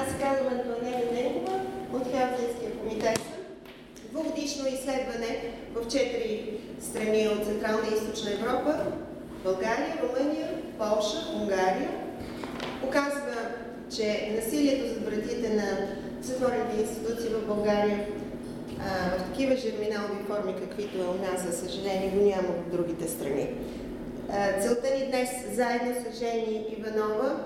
Аз се казвам Антуанеля Ненкова от Хелсинския комитет. Двугодишно изследване в четири страни от Централна и Източна Европа България, Румъния, Полша, Унгария показва, че насилието за вратите на затворените институции в България а, в такива жерминални форми, каквито е у нас, за съжаление, го няма в другите страни. А, целта ни днес, заедно с Жени Иванова,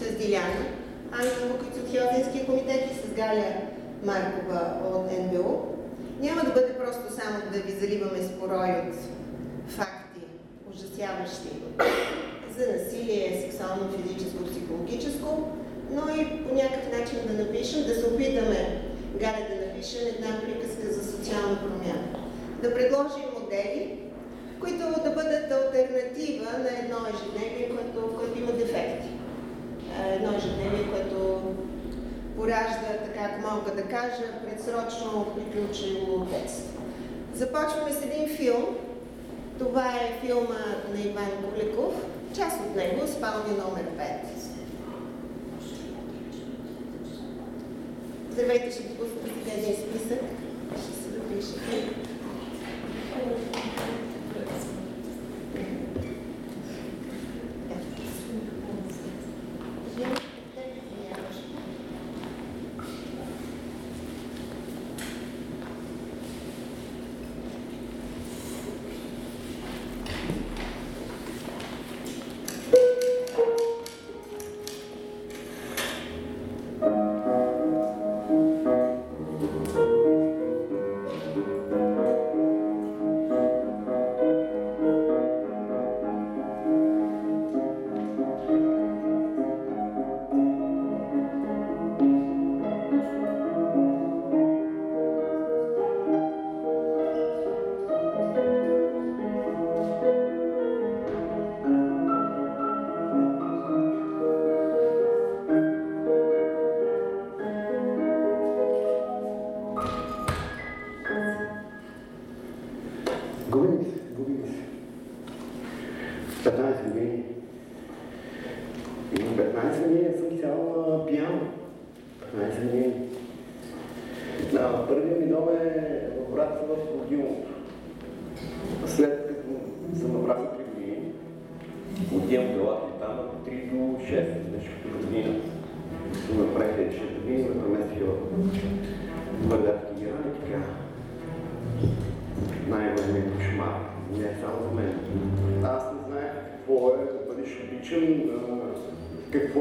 с Диляна, Ангел Лукиц от Хелзинския комитет и с Галя Маркова от НБУ, няма да бъде просто само да ви заливаме с порой от факти, ужасяващи за насилие, сексуално, физическо, психологическо, но и по някакъв начин да напишем, да се опитаме, Галя да напишем една приказка за социална промяна. Да предложим модели, които да бъдат альтернатива на едно ежедневие, което, което има дефекти. Едно ежедневие, което поражда, така ако мога да кажа, предсрочно приключило детство. Започваме с един филм. Това е филма на Иван Куликов, част от него, спалня номер 5. Здравейте, ще сега един списък. Ще се запишете. Губим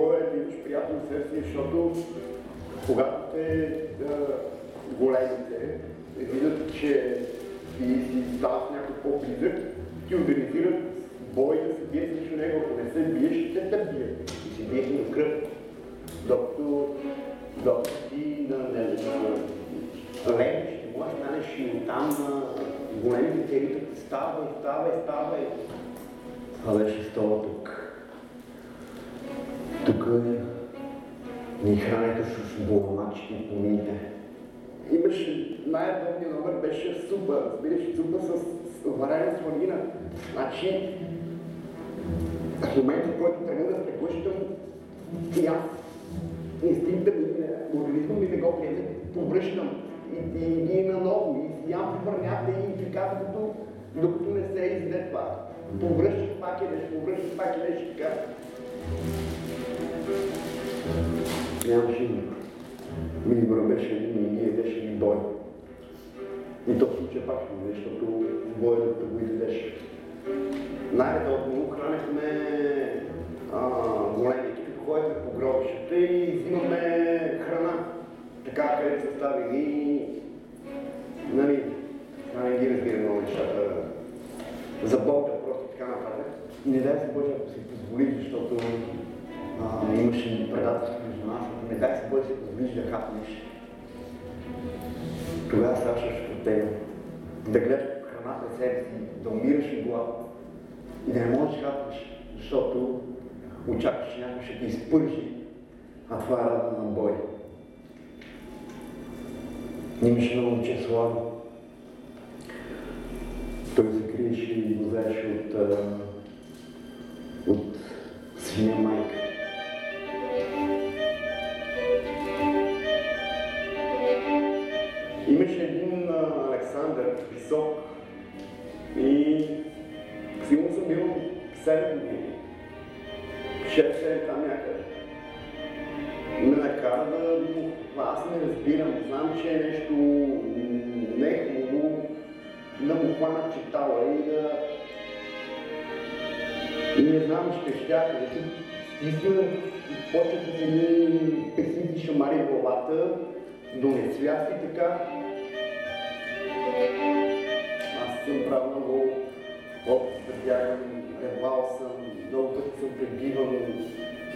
да имаш приятно сърце, защото когато те големите видят, че ти си става с някой по-близък, ти организират бой да се бие срещу него. Ако не се биеш, те те бият. И си биеш на кръв. Докато, докато ти на, на, на, левиш, не можеш да станеш и оттам на големите като става и става и става. Това беше стола тук. Тук ни хранаха с буламачки и помиите. Имаше най-удобният номер беше супа, разбираш, супа с, с варена сланина. Значи, в момента, в който тръгна да преглъщам, и аз инстинкта ми, организма ми не го влезе, повръщам и, и, и наново, и ям прибърнята и така, докато, докато не се изде това. Повръщаш пак идеш, повръщаш пак идеш така. Нямаше никой. Минимум беше един и ние беше един бой. И то в пак ще защото бой да го изядеш. Най-редовно хранехме големи екипи, ходихме по гробищата и взимаме храна. Така, където са ставили, нали, не ги разбира много нещата, за болка просто така нататък. И не дай се Боже, ако си позволиш, защото а, имаше предателство между нас, не дай се Боже, си позволиш да хапнеш. Тогава ставаш от тебе. Да гледаш храна пред себе си, да умираш от глад и да не можеш да хапнеш, защото очакваш, че някой ще ти изпържи, а това е радо на бой. Имаше много момче Славо. Той се и возеше от, от свиня майка. Имаше един Александър, висок и сигурно съм бил 7 години. 6-7 там някъде. Ме накара да аз не разбирам, знам, че е нещо не е хубаво да му хвана читала и да и не знам, ще щях да се стисна, почват с едни песни шамари в главата, до несвяст и така. Аз съм правил много опит да бягам, ревал съм, много пъти съм пребиван,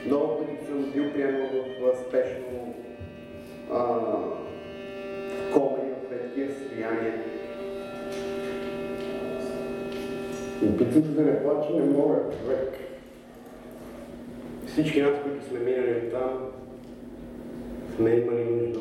много пъти съм бил приемал в спешно а, кома и в такива състояния. Опитвам се да не плача, не мога, човек. Всички нас, които сме минали там, сме имали нужда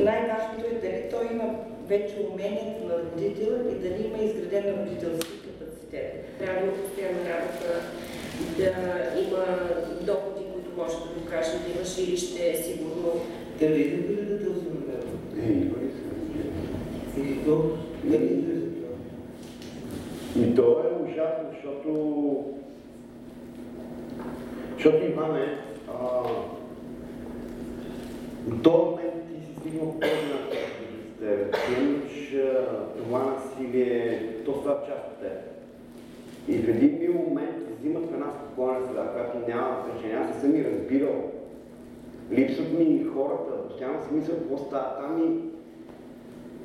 Най-важното е дали той има вече умението на родител и дали има изграден родителски капацитет. Трябва да има постоянна работа, да има доходи, които може да докаже, да има жилище, сигурно. Къде идва ли да този модел? Е, идва ли се? И то, идва за това? И то е ужасно, защото... Защото Иване, а, до този момент ти си стигнал по-една с теб. Ти имаш а, това насилие, то става част от теб. И в един мил момент взимат в една спокойна среда, която няма значение. Аз не съм и разбирал. Липсват ми хората, постоянно смисъл какво става там и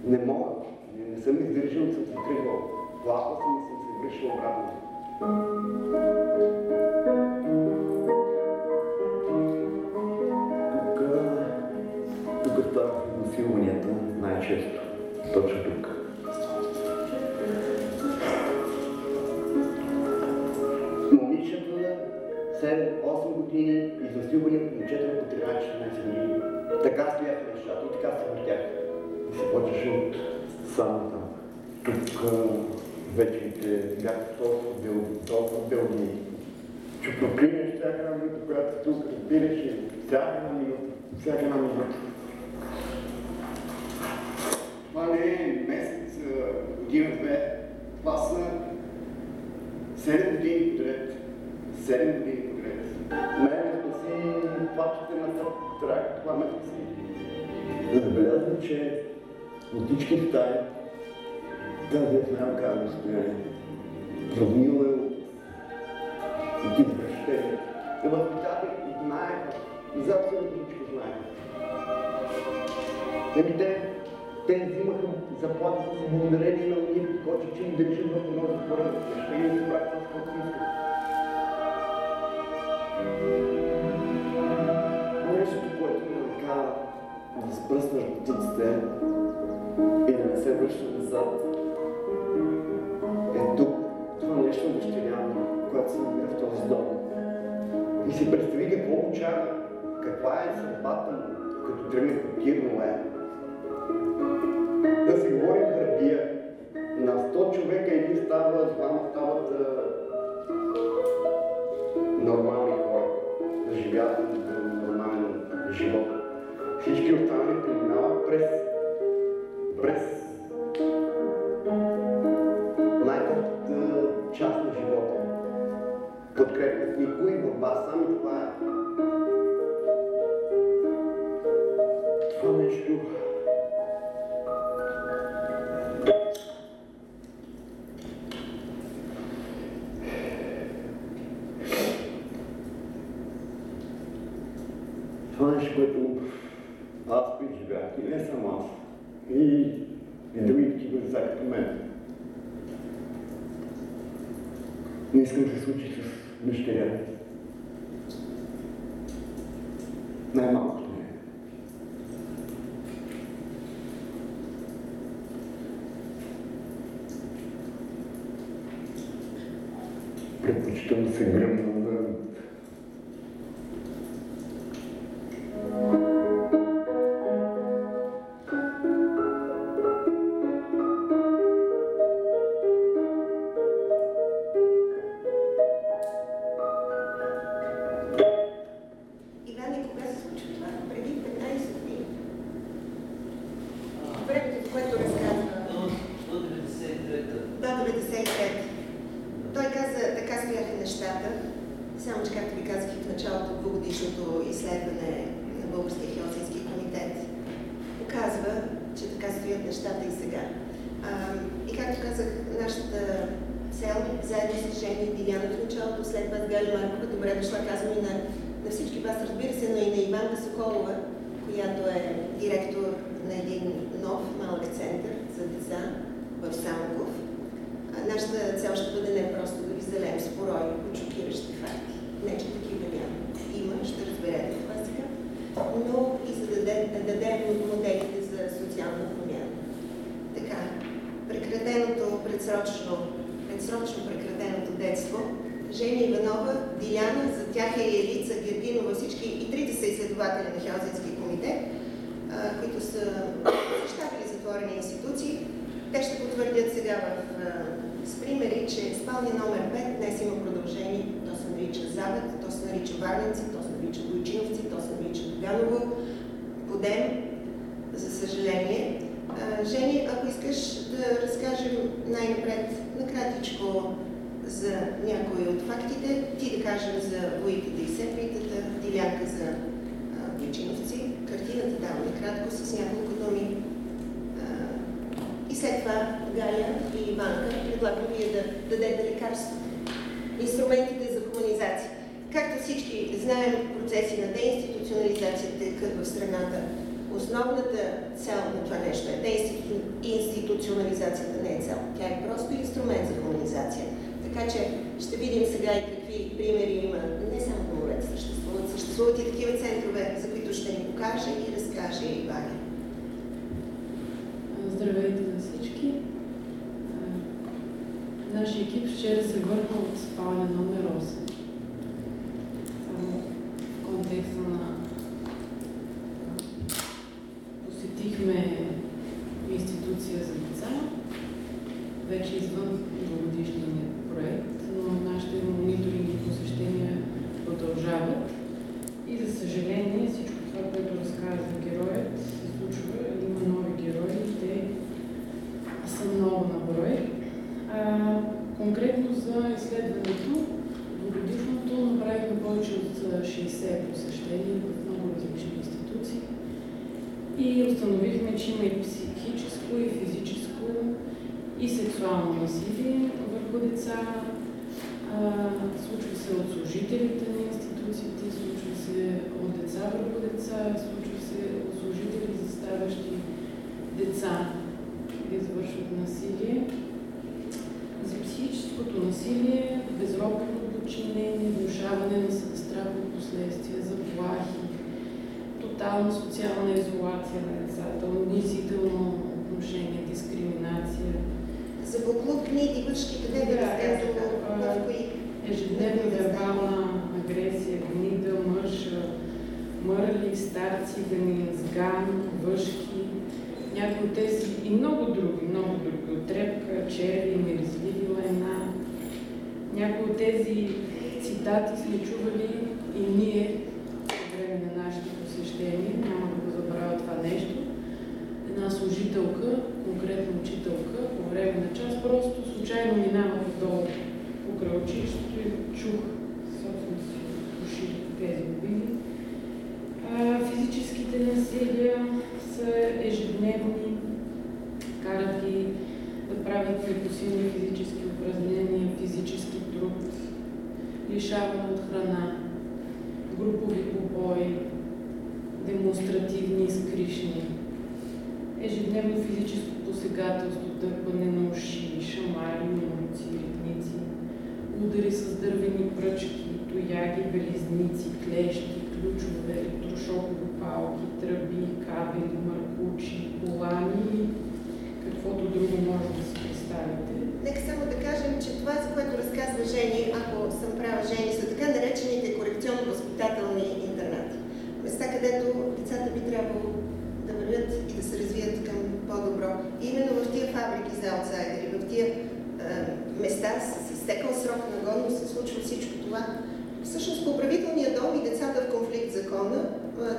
не мога. Не, не съм издържал, съм се тръгвал. Плакал съм и съм се връщал обратно. Тук, тук стават насилванията най-често. Точно тук. Години и засилвания по 4 по 13-14 години. Така стояха нещата и така се въртях. И се почваше от само там. Тук вечерите бяха толкова дълги, толкова дълги. Чупроприме всяка една минута, която тук разбираше, всяка една минута, всяка една минута. Това не е месец, а, година, две. Това са 7 години подред. 7 години подред. Мене спаси плачете на трак, това ме спаси. Забелязвам, че от всички стаи тази е в най-окарно състояние. Прогнила е от извращение. И възпитателите знаеха, за абсолютно всичко знаеха. Еми те, те взимаха заплатите си благодарение на уния кочи, че им държат в едно затворено помещение и правят с каквото искат. Нещото, което ме накара да спръсна птиците и да не се връща назад, е тук. Това нещо дъщеря ми, когато се намира в този дом. И си представи какво очаква, каква е съдбата му, като тръгне по Кирнове. Да си говорим хартия. На 100 човека един става, двама стават живеят нормален живот. Всички останали преминават през, през най-тъпата част на живота. Подкрепят никой, борба сам и това е. Това нещо и, и други такива деца като мен. Не искам да се случи с дъщеря. ми. Най-малкото не. Предпочитам да се гръмна центрове, за които ще ни покаже и разкаже Иваня. Здравейте на всички! Нашия екип вчера се върна от спалня номер 8. Само в контекста на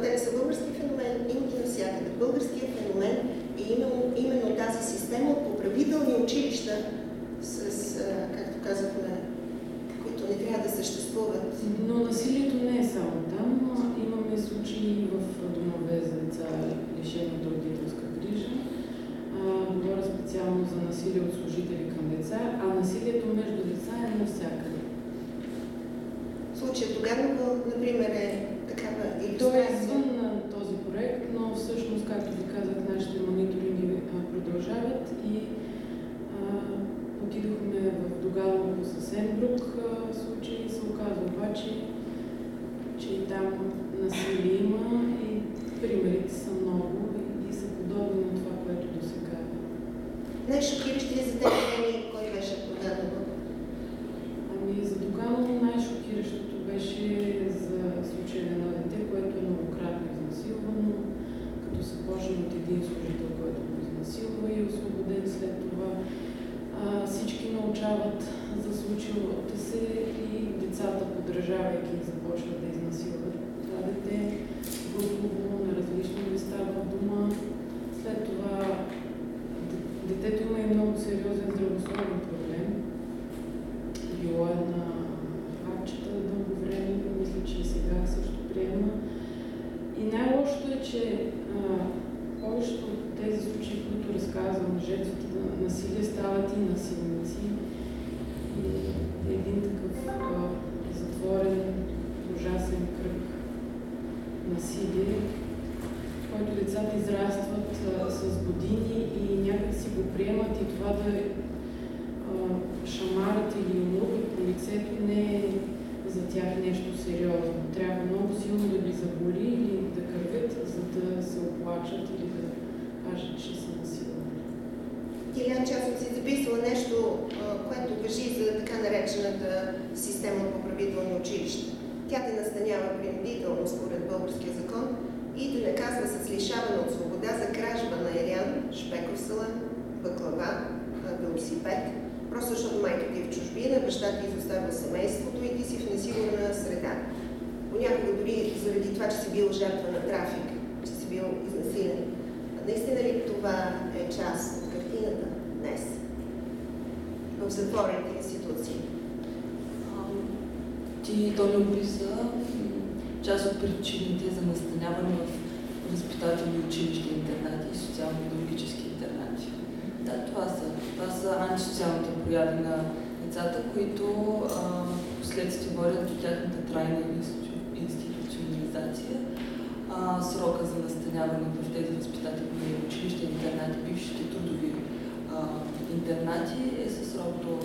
те не са български феномен, има ги навсякъде. Българският феномен е именно, именно тази система от поправителни училища, с, както казахме, които не трябва да съществуват. Но насилието не е само там. Имаме случаи в домове за деца, лишени от родителска грижа. Говоря специално за насилие от служители към деца, а насилието между деца е навсякъде. Случаят, тогава, например, е е той е извън на този е проект, но всъщност, както ви казах, нашите мониторинги продължават и отидохме в Доганово съвсем друг случай и се оказа обаче, че и там насилие има и примерите са много и са подобни на това, което до сега. Е. Най-шокиращия за теб кой беше подаден? започна от един служител, който го изнасилва и е освободен след това. А, всички научават за случилото се и децата, подражавайки, започват да изнасилват това дете групово на различни места в дома. След това детето има и много сериозен здравословен проблем последствие водят до тяхната трайна институционализация. А, срока за настаняване в тези възпитателни училища, интернати, бившите трудови а, интернати е със срок до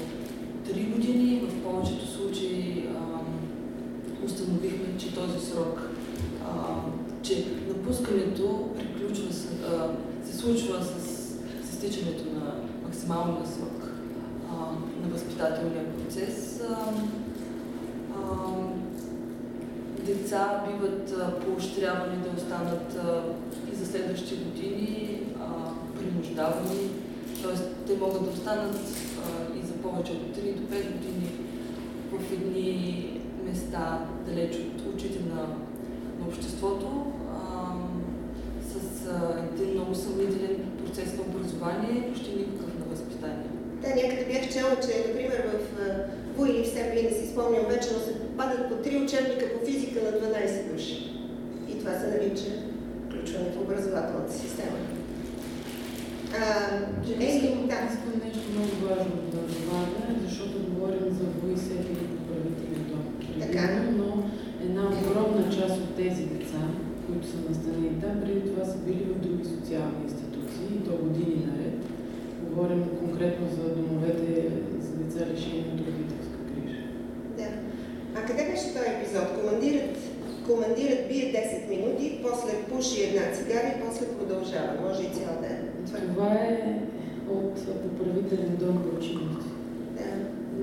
3 години. В повечето случаи а, установихме, че този срок, а, че напускането приключва с, а, се случва с, изтичането на максималния срок а, на възпитателния процес. А, деца биват поощрявани да останат и за следващи години принуждавани, т.е. те могат да останат и за повече от 3 до 5 години в едни места, далеч от очите на, на обществото, с един много съмнителен процес на образование, почти никакъв на възпитание. Да, някъде бях чела, че, например, в ВУИ или в Сепли, не си спомням вече, но се падат по три учебника по физика на 12 души. И това се нарича включване в образователната система. Искам, да. искам нещо много важно да добавя, защото говорим за ВУИ, Сепли и поправителен дом. Така. Но една огромна част от тези деца, които са настанени там, преди това са били в други социални институции, и то години наред. Говорим конкретно за домовете за деца лишени от. А къде беше този епизод? Командирът, командирът бие 10 минути, после пуши една цигара и после продължава. Може и цял ден. Това, е от поправителен дом ученици. Да.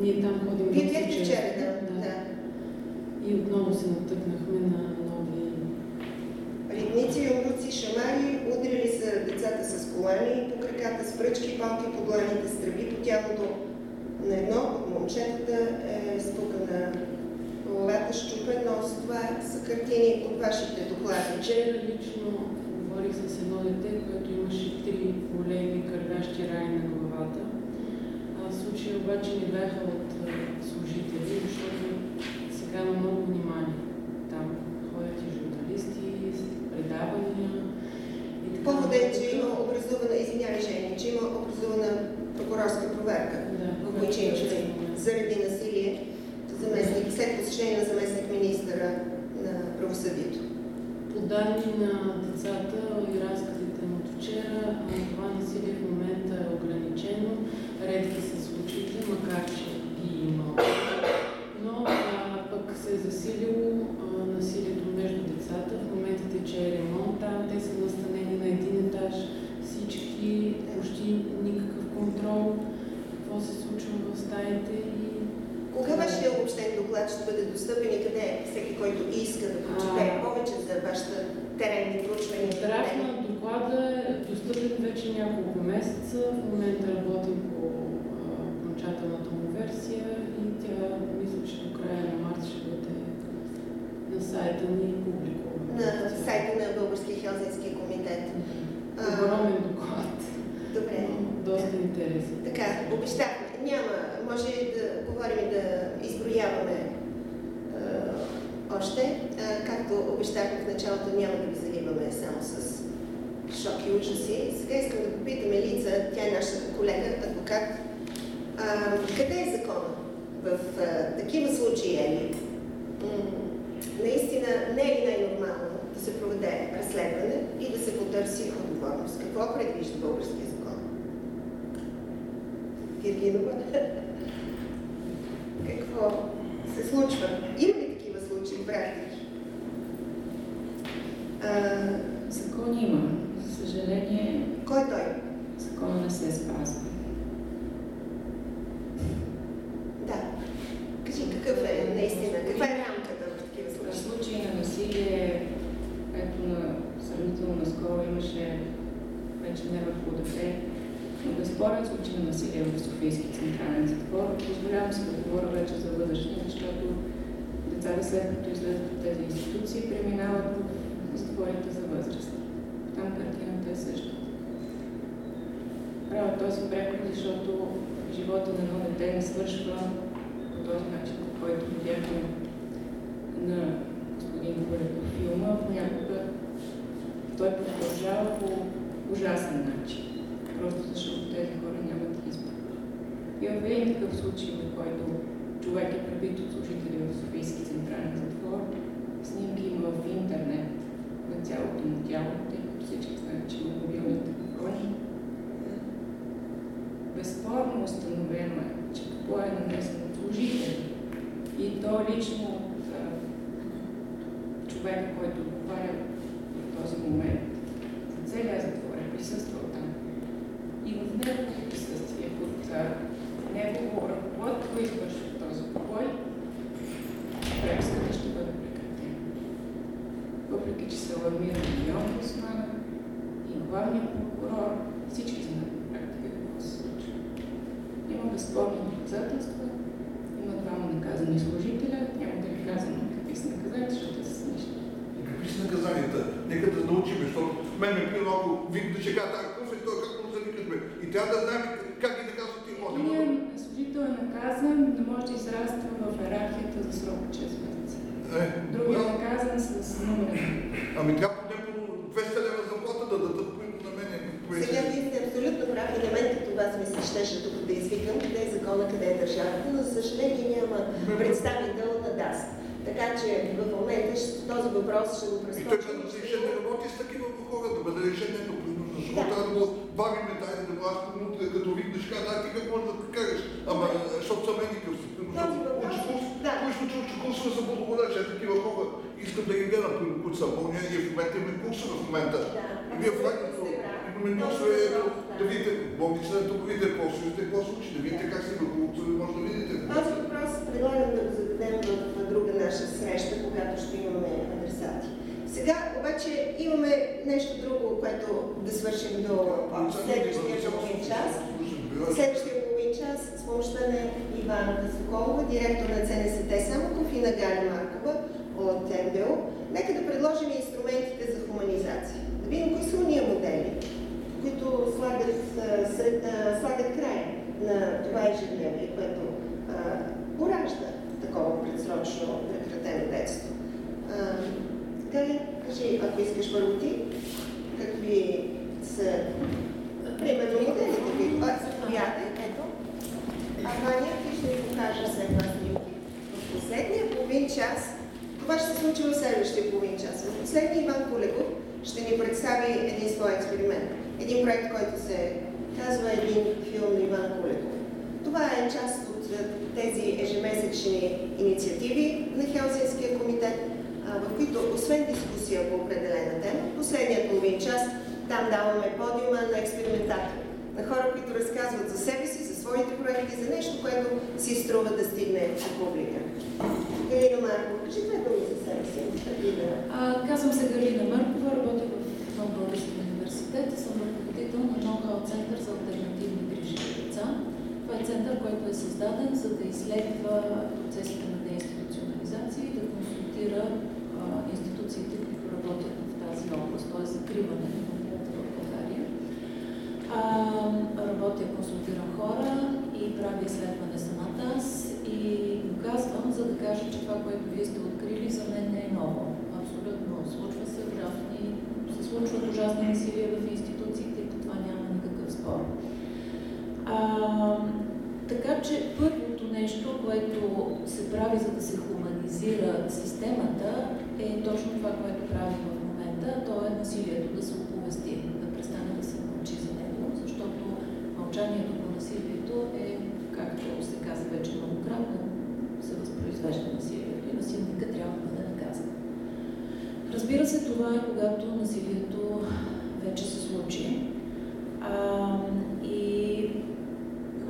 Ние там ходим Вие бяхте вчера, да. да. И отново се натъкнахме на нови... Ритници, умруци, шамари, удрили са децата с колани по краката, с пръчки, палки по дланите, с тръби по тялото. На едно от момчетата е спукана главата, щупен нос. Това са картини от вашите доклади. Вчера лично говорих с едно дете, което имаше три големи кървящи рани на главата. А случая обаче не бяха от служители, защото сега има много внимание. Там ходят и журналисти, предавания. И така. Поводът е, че има образувана, извинявай, Жени, че има образувана прокурорска проверка да, в училище заради насилие заместник, след посещение на заместник министъра на правосъдието. По данни на децата и разказите от вчера, това насилие в момента е ограничено. Редки са случаите, макар че ги има. Но а, пък се е засилило а, насилието между децата. В момента тече ремонт там, те са настанени на един етаж. Всички, почти никакъв контрол. Какво се случва в стаите и кога вашия обобщен доклад ще бъде достъпен и къде всеки, който иска да прочете повече за вашата теренни проучвания? Драфт на доклада е достъпен вече няколко месеца. В момента работим по окончателната му версия и тя, мисля, че до края на март ще бъде на сайта ни публикувана. На сайта на Българския хелзински комитет. Огромен доклад. Добре. Доста интересен. Така, обещахме. Няма, може да говорим и да изброяваме още. Както обещахме в началото, няма да ви заливаме само с шок и ужаси. Сега искам да попитаме Лица, тя е наша колега, адвокат. А, къде е закона? В а, такива случаи е ли? наистина не е ли най-нормално да се проведе разследване и да се потърси отговорност? Какво предвижда българския Гергинова. Какво се случва? Има ли такива случаи, практики? А... Закон има. За съжаление... Кой той? Закон не се спазва. Да. Кажи какъв е наистина, каква е рамката в такива случаи? В случай на насилие, ето на сравнително наскоро имаше вече не върху дете, безспорен случай на насилие в Софийски централен затвор. Позволявам се да говоря вече за възрастни, защото децата след като излезат от тези институции преминават в затворите за възраст. Там картината е същата. Правя този преход, защото живота на едно дете не свършва по този начин, по който видяхме на господин във филма. Понякога той продължава по ужасен начин, просто защото тези хора нямат избор. И в един такъв случай, в който човек е пребит от служители в Софийски централен затвор, снимки има в интернет на цялото му тяло, тъй като всички знаят, че има мобилни телефони. Безспорно установено е, че какво е нанесен от служители и то лично от човека, който отговаря в този момент за целия затвор е присъствал там. В неговото присъствие, под негово ръководство извършва този побой, преписката ще бъде прекратена. Въпреки, че се алармира и омбудсмана, и главният прокурор, всички знаят на практика какво се случва. Има безспорни доказателства, има двама наказани служителя, няма да ви казвам какви са наказанията, защото са смешни. Какви са наказанията? Нека да научим, защото мен ме примерно, ако викне, че казва, какво е това? И трябва да знаем как и така са ти ходим. Един служител е наказан, не може да израства в иерархията за срок от 6 месеца. Е, Другият е да. наказан с номер. Ами трябва поне по 200 лева заплата да дадат примерно на мене. Сега вие сте абсолютно прави. На мен като вас ми се щеше тук да извикам къде е закона, къде е държавата, но за съжаление няма представител на ДАС. Така че в момента ще- този въпрос ще го И той прескочим. да решен да работи с такива хора, да бъде решен ето, примерно, защото Да. трябва да го бавиме тази да го примерно, като викнеш, каза, а ти какво можеш да кажеш? Ама, защото са мен никакъв си. Учи курсове за благодач? Е, такива хора искам да ги гледам, които са болни, и в момента имаме курсове в момента. И вие в имаме курсове, да видите болницата, тук видите какво се какво случи, да видите как се върху може да видите. Този въпрос предлагам да го зададем в друга наша среща, когато ще имаме. Сега обаче имаме нещо друго, което да свършим до следващия половин час. Следващия половин час с помощта на Иван Соколова, директор на ЦНСТ Самоков и на Галя Маркова от МДО. Нека да предложим инструментите за хуманизация. Да видим кои са уния модели, които слагат, сред, слагат край на това ежедневие, което поражда такова предсрочно прекратено детство. Галя, кажи, ако искаш първо ти, какви са примерно моделите, които... А, заповядай, ето. А Ваня, ти ще ви покажа след това снимки. В последния половин час, това ще се случи в следващия половин час, в последния Иван Куликов ще ни представи един свой експеримент. Един проект, който се казва един филм на Иван Куликов. Това е част от тези ежемесечни инициативи на Хелзинския комитет, в които освен дискусия по определена тема, последният половин час там даваме подиума на експериментатори, на хора, които разказват за себе си, за своите проекти, за нещо, което си струва да стигне до публика. Галина Маркова, кажи две думи за себе си, да... А, казвам се Галина Маркова, работя в Нов университет и съм ръководител на ноу-хау център за альтернативни грижи за деца. Това е център, който е създаден за да изследва процесите на деинституционализация и да консултира институциите, които работят в тази област, т.е. закриване на в България. А, работя, консултирам хора и правя изследване самата аз и го казвам, за да кажа, че това, което вие сте открили, за мен не е ново. Абсолютно. Случва се ужасни, се случват ужасни насилия в институциите по това няма никакъв спор. А, така че първото нещо, което се прави, за да се хуманизира системата, е точно това, което правим в момента. То е насилието да се оповести, да престане да се мълчи за него, защото мълчанието по насилието е, както се каза вече многократно, се възпроизвежда насилието и насилника трябва да бъде наказан. Разбира се, това е когато насилието вече се случи. А, и,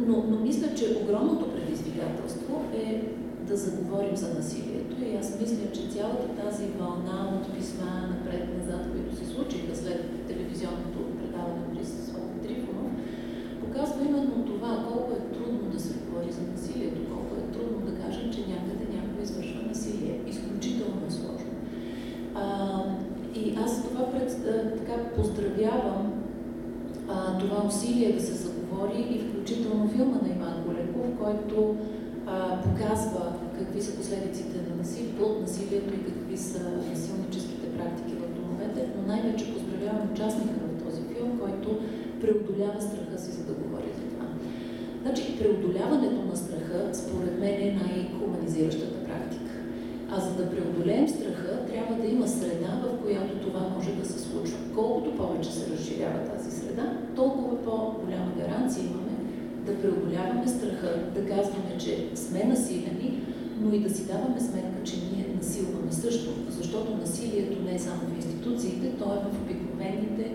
но, но мисля, че огромното предизвикателство е да заговорим за насилието. И аз мисля, че цялата тази вълна от писма напред-назад, които се случиха след телевизионното предаване на Рисослав Трифонов, показва именно това, колко е трудно да се говори за насилието, колко е трудно да кажем, че някъде някой извършва насилие. Изключително е сложно. А, и аз това пред, така поздравявам а, това усилие да се заговори и включително филма на Иван Голеков, който а, показва какви са последиците на насилието, от насилието и какви са насилническите практики в домовете, но най-вече поздравявам участника в този филм, който преодолява страха си, за да говори за това. Значи, преодоляването на страха, според мен, е най-хуманизиращата практика. А за да преодолеем страха, трябва да има среда, в която това може да се случва. Колкото повече се разширява тази среда, толкова по-голяма гаранция имаме да преодоляваме страха, да казваме, че сме насилени, но и да си даваме сметка, че ние насилваме също, защото насилието не е само в институциите, то е в обикновените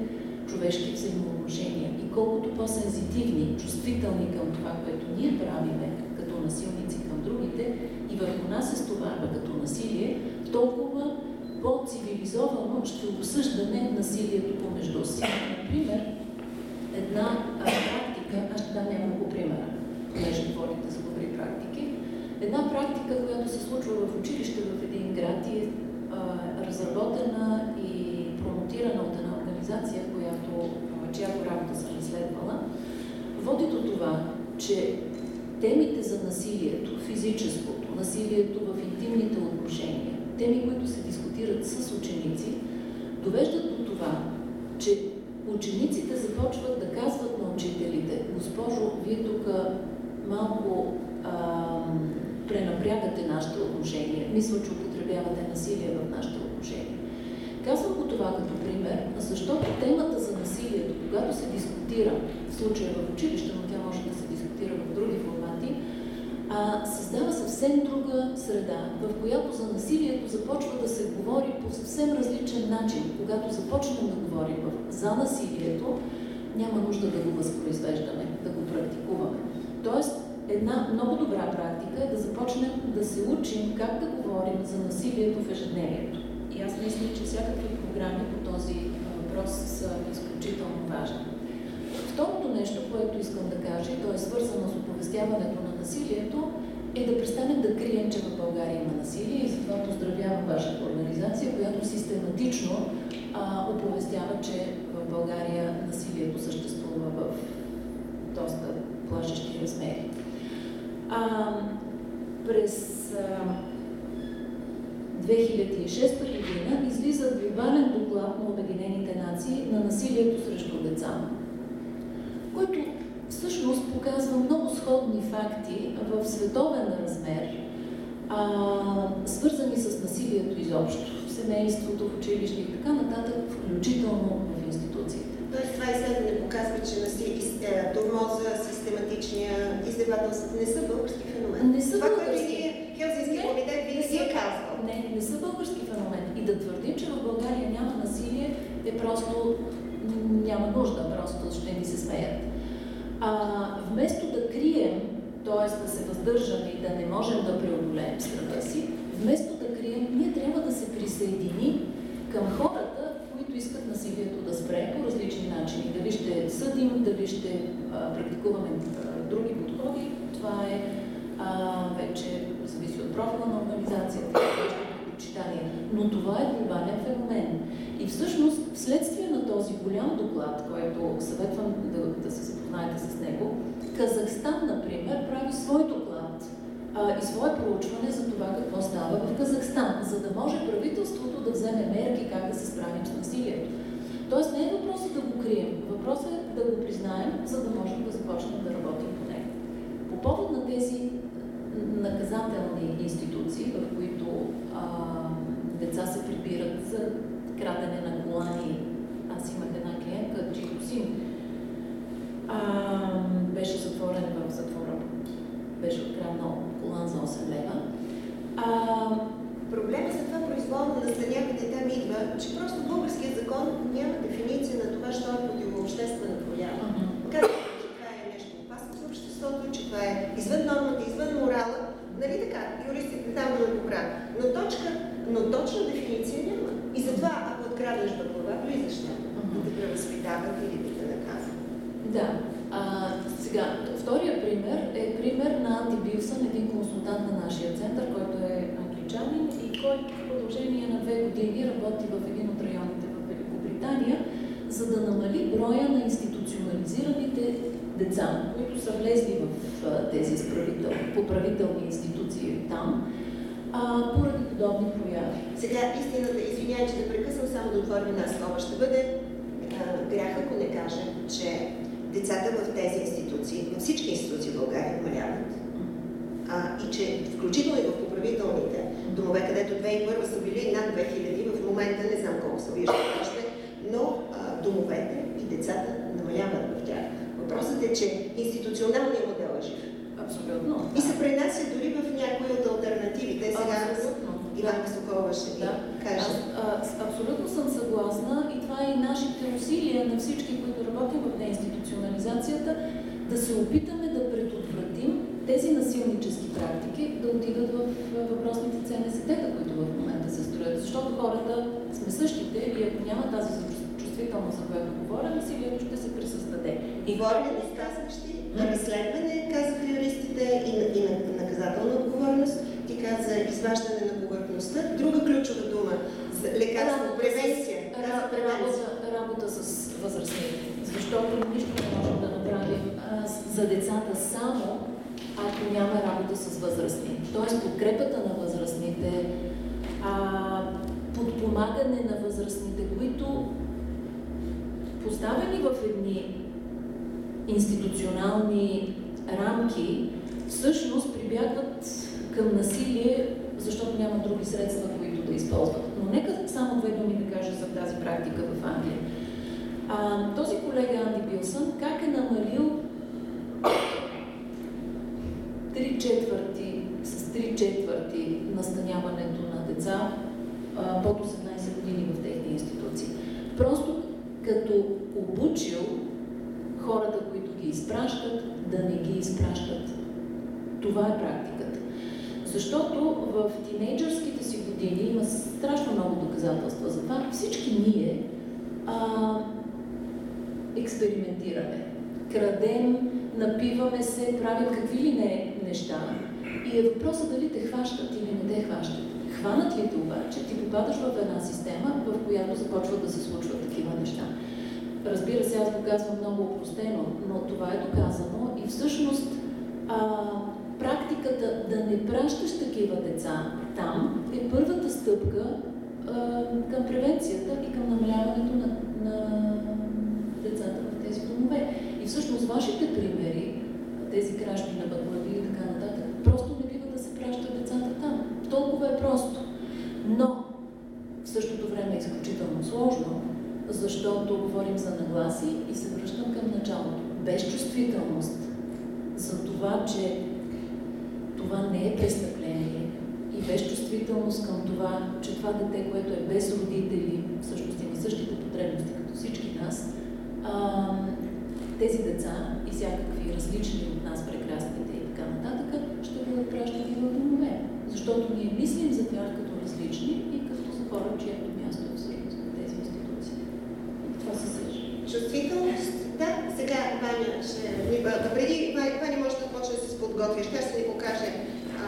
човешки взаимоотношения. И колкото по-сензитивни, чувствителни към това, което ние правиме като насилници към другите и върху нас се стоварва като насилие, толкова по-цивилизовано ще обсъждаме насилието помежду си. Например, една практика, аз ще дам няколко примера, понеже говорите за добри практики. Една практика, която се случва в училище в един град и е разработена и промотирана от една организация, която, чиято работа съм изследвала, води до това, че темите за насилието, физическото, насилието в интимните отношения, теми, които се дискутират с ученици, довеждат до това, че учениците започват да казват на учителите, госпожо, вие тук малко а, пренапрягате нашите отношения. Мисля, че употребявате насилие в нашите отношения. Казвам го това като пример, защото темата за насилието, когато се дискутира, в случая в училище, но тя може да се дискутира в други формати, а, създава съвсем друга среда, в която за насилието започва да се говори по съвсем различен начин. Когато започнем да говорим за насилието, няма нужда да го възпроизвеждаме, да го практикуваме. Тоест, една много добра практика е да започнем да се учим как да говорим за насилието в ежедневието. И аз мисля, че всякакви програми по този въпрос са изключително важни. Второто нещо, което искам да кажа, и то е свързано с оповестяването на насилието, е да престанем да крием, че в България има насилие и затова поздравявам вашата организация, която систематично а, оповестява, че в България насилието съществува в доста плашещи размери. А, през а, 2006 година излиза глобален доклад на Обединените нации на насилието срещу деца, който всъщност показва много сходни факти в световен размер, а, свързани с насилието изобщо, в семейството, в училище и така нататък, включително в институциите. Тоест това изследване показва, че е, тормоза, систематичния, издевателствата не са български феномен. Не са това, български. което ние, Хелзински комитет, вие си е казвал. Не, не са български феномен. И да твърдим, че в България няма насилие, е просто няма нужда, просто ще ни се смеят. А, вместо да крием, т.е. да се въздържаме и да не можем да преодолеем страха си, вместо да крием, ние трябва да се присъединим към хората, които искат насилието да спре по различни начини. Дали ще съдим, дали ще практикуваме други подходи, това е вече зависи от профила на организацията, предпочитания. Но това е глобален феномен. И всъщност, вследствие на този голям доклад, който съветвам да, да се запознаете с него, Казахстан, например, прави свой доклад а, и свое проучване за това какво става в Казахстан, за да може правителството да вземе мерки как да се справим с насилието. Тоест не е въпросът да го крием, въпросът е да го признаем, за да можем да започнем да работим по него. По повод на тези наказателни институции, в които а, деца се прибират за крадене на колани. Аз имах една клиентка, чийто син а, беше затворен в затвора. Беше откраднал колан за 8 лева. А, Проблемът за това произволно настаняване там идва, че просто българският закон няма дефиниция на това, що е противообществена проява. Казва, че това е нещо опасно за обществото, че това е извън нормата, извън морала. Нали така? Юристите брак. Но, точка, но точна дефиниция няма. И затова, ако откраднеш баклава, влизаш там. Да те превъзпитават или да те наказват. Да. А, сега, втория пример е пример на Анди Билсън, един консултант на нашия център, който е англичанин и който в продължение на две години работи в един от районите в Великобритания, за да намали броя на институционализираните деца, които са влезли в тези поправителни институции там, а, поради подобни прояви. Сега истината, извинявай, че да прекъсвам, само да отворим една скоба. Ще бъде а, грях, ако не кажем, че децата в тези институции, във всички институции в България намаляват. А, и че включително и в поправителните домове, където 2001 са били над 2000, в момента не знам колко са виждали още, но а, домовете и децата намаляват в тях. Въпросът е, че институционалният модел е жив. Абсолютно. И се пренася дори в някои от альтернативите. Сега Абсолютно. Иван Соколова ще ни Да. каже. Аз а, абсолютно съм съгласна и това е и нашите усилия на всички, които работим в деинституционализацията, да се опитаме тези насилнически практики да отидат в въпросните ЦНСТ-та, които в момента се строят. Защото хората сме същите и ако няма тази чувствителност, за която говоря, насилието ще се присъздаде. И говорене с казващи, разследване, казаха юристите, и, и на, наказателна отговорност. Ти каза изваждане на повърхността. Друга ключова дума за лекарство, превенция. Каза Ра- превенция. Работа, работа с възрастните. Защото нищо не можем да направим а, за децата само, ако няма работа с възрастни. Тоест подкрепата на възрастните, а, подпомагане на възрастните, които поставени в едни институционални рамки, всъщност прибягват към насилие, защото няма други средства, които да използват. Но нека само две думи да кажа за тази практика в Англия. А, този колега Анди Билсън как е намалил три четвърти, с три четвърти настаняването на деца под 18 години в техни институции. Просто като обучил хората, които ги изпращат, да не ги изпращат. Това е практиката. Защото в тинейджърските си години има страшно много доказателства за това. Всички ние а, експериментираме. Крадем, напиваме се, правим какви ли не неща. И е въпросът дали те хващат или не те хващат. Хванат ли те обаче, ти попадаш в една система, в която започват да се случват такива неща. Разбира се, аз го казвам много опростено, но това е доказано и всъщност а, практиката да не пращаш такива деца там е първата стъпка а, към превенцията и към намаляването на, на децата в тези домове. И всъщност вашите примери, тези кражби на баклави и така нататък, просто не бива да се пращат децата там. Толкова е просто. Но в същото време е изключително сложно, защото говорим за нагласи и се връщам към началото. Безчувствителност за това, че това не е престъпление и безчувствителност към това, че това дете, което е без родители, всъщност има същите потребности като всички нас, а, тези деца и всякакви различни от нас прекрасните и така нататък, ще бъдат пращани в домове. Защото ние мислим за тях като различни и като за хора, чието място е всъщност в тези институции. Това се сежа. Чувствителност? Да, сега Ваня ще ни. Преди Ваня, може да почне да се подготвиш. Тя ще ни покаже а,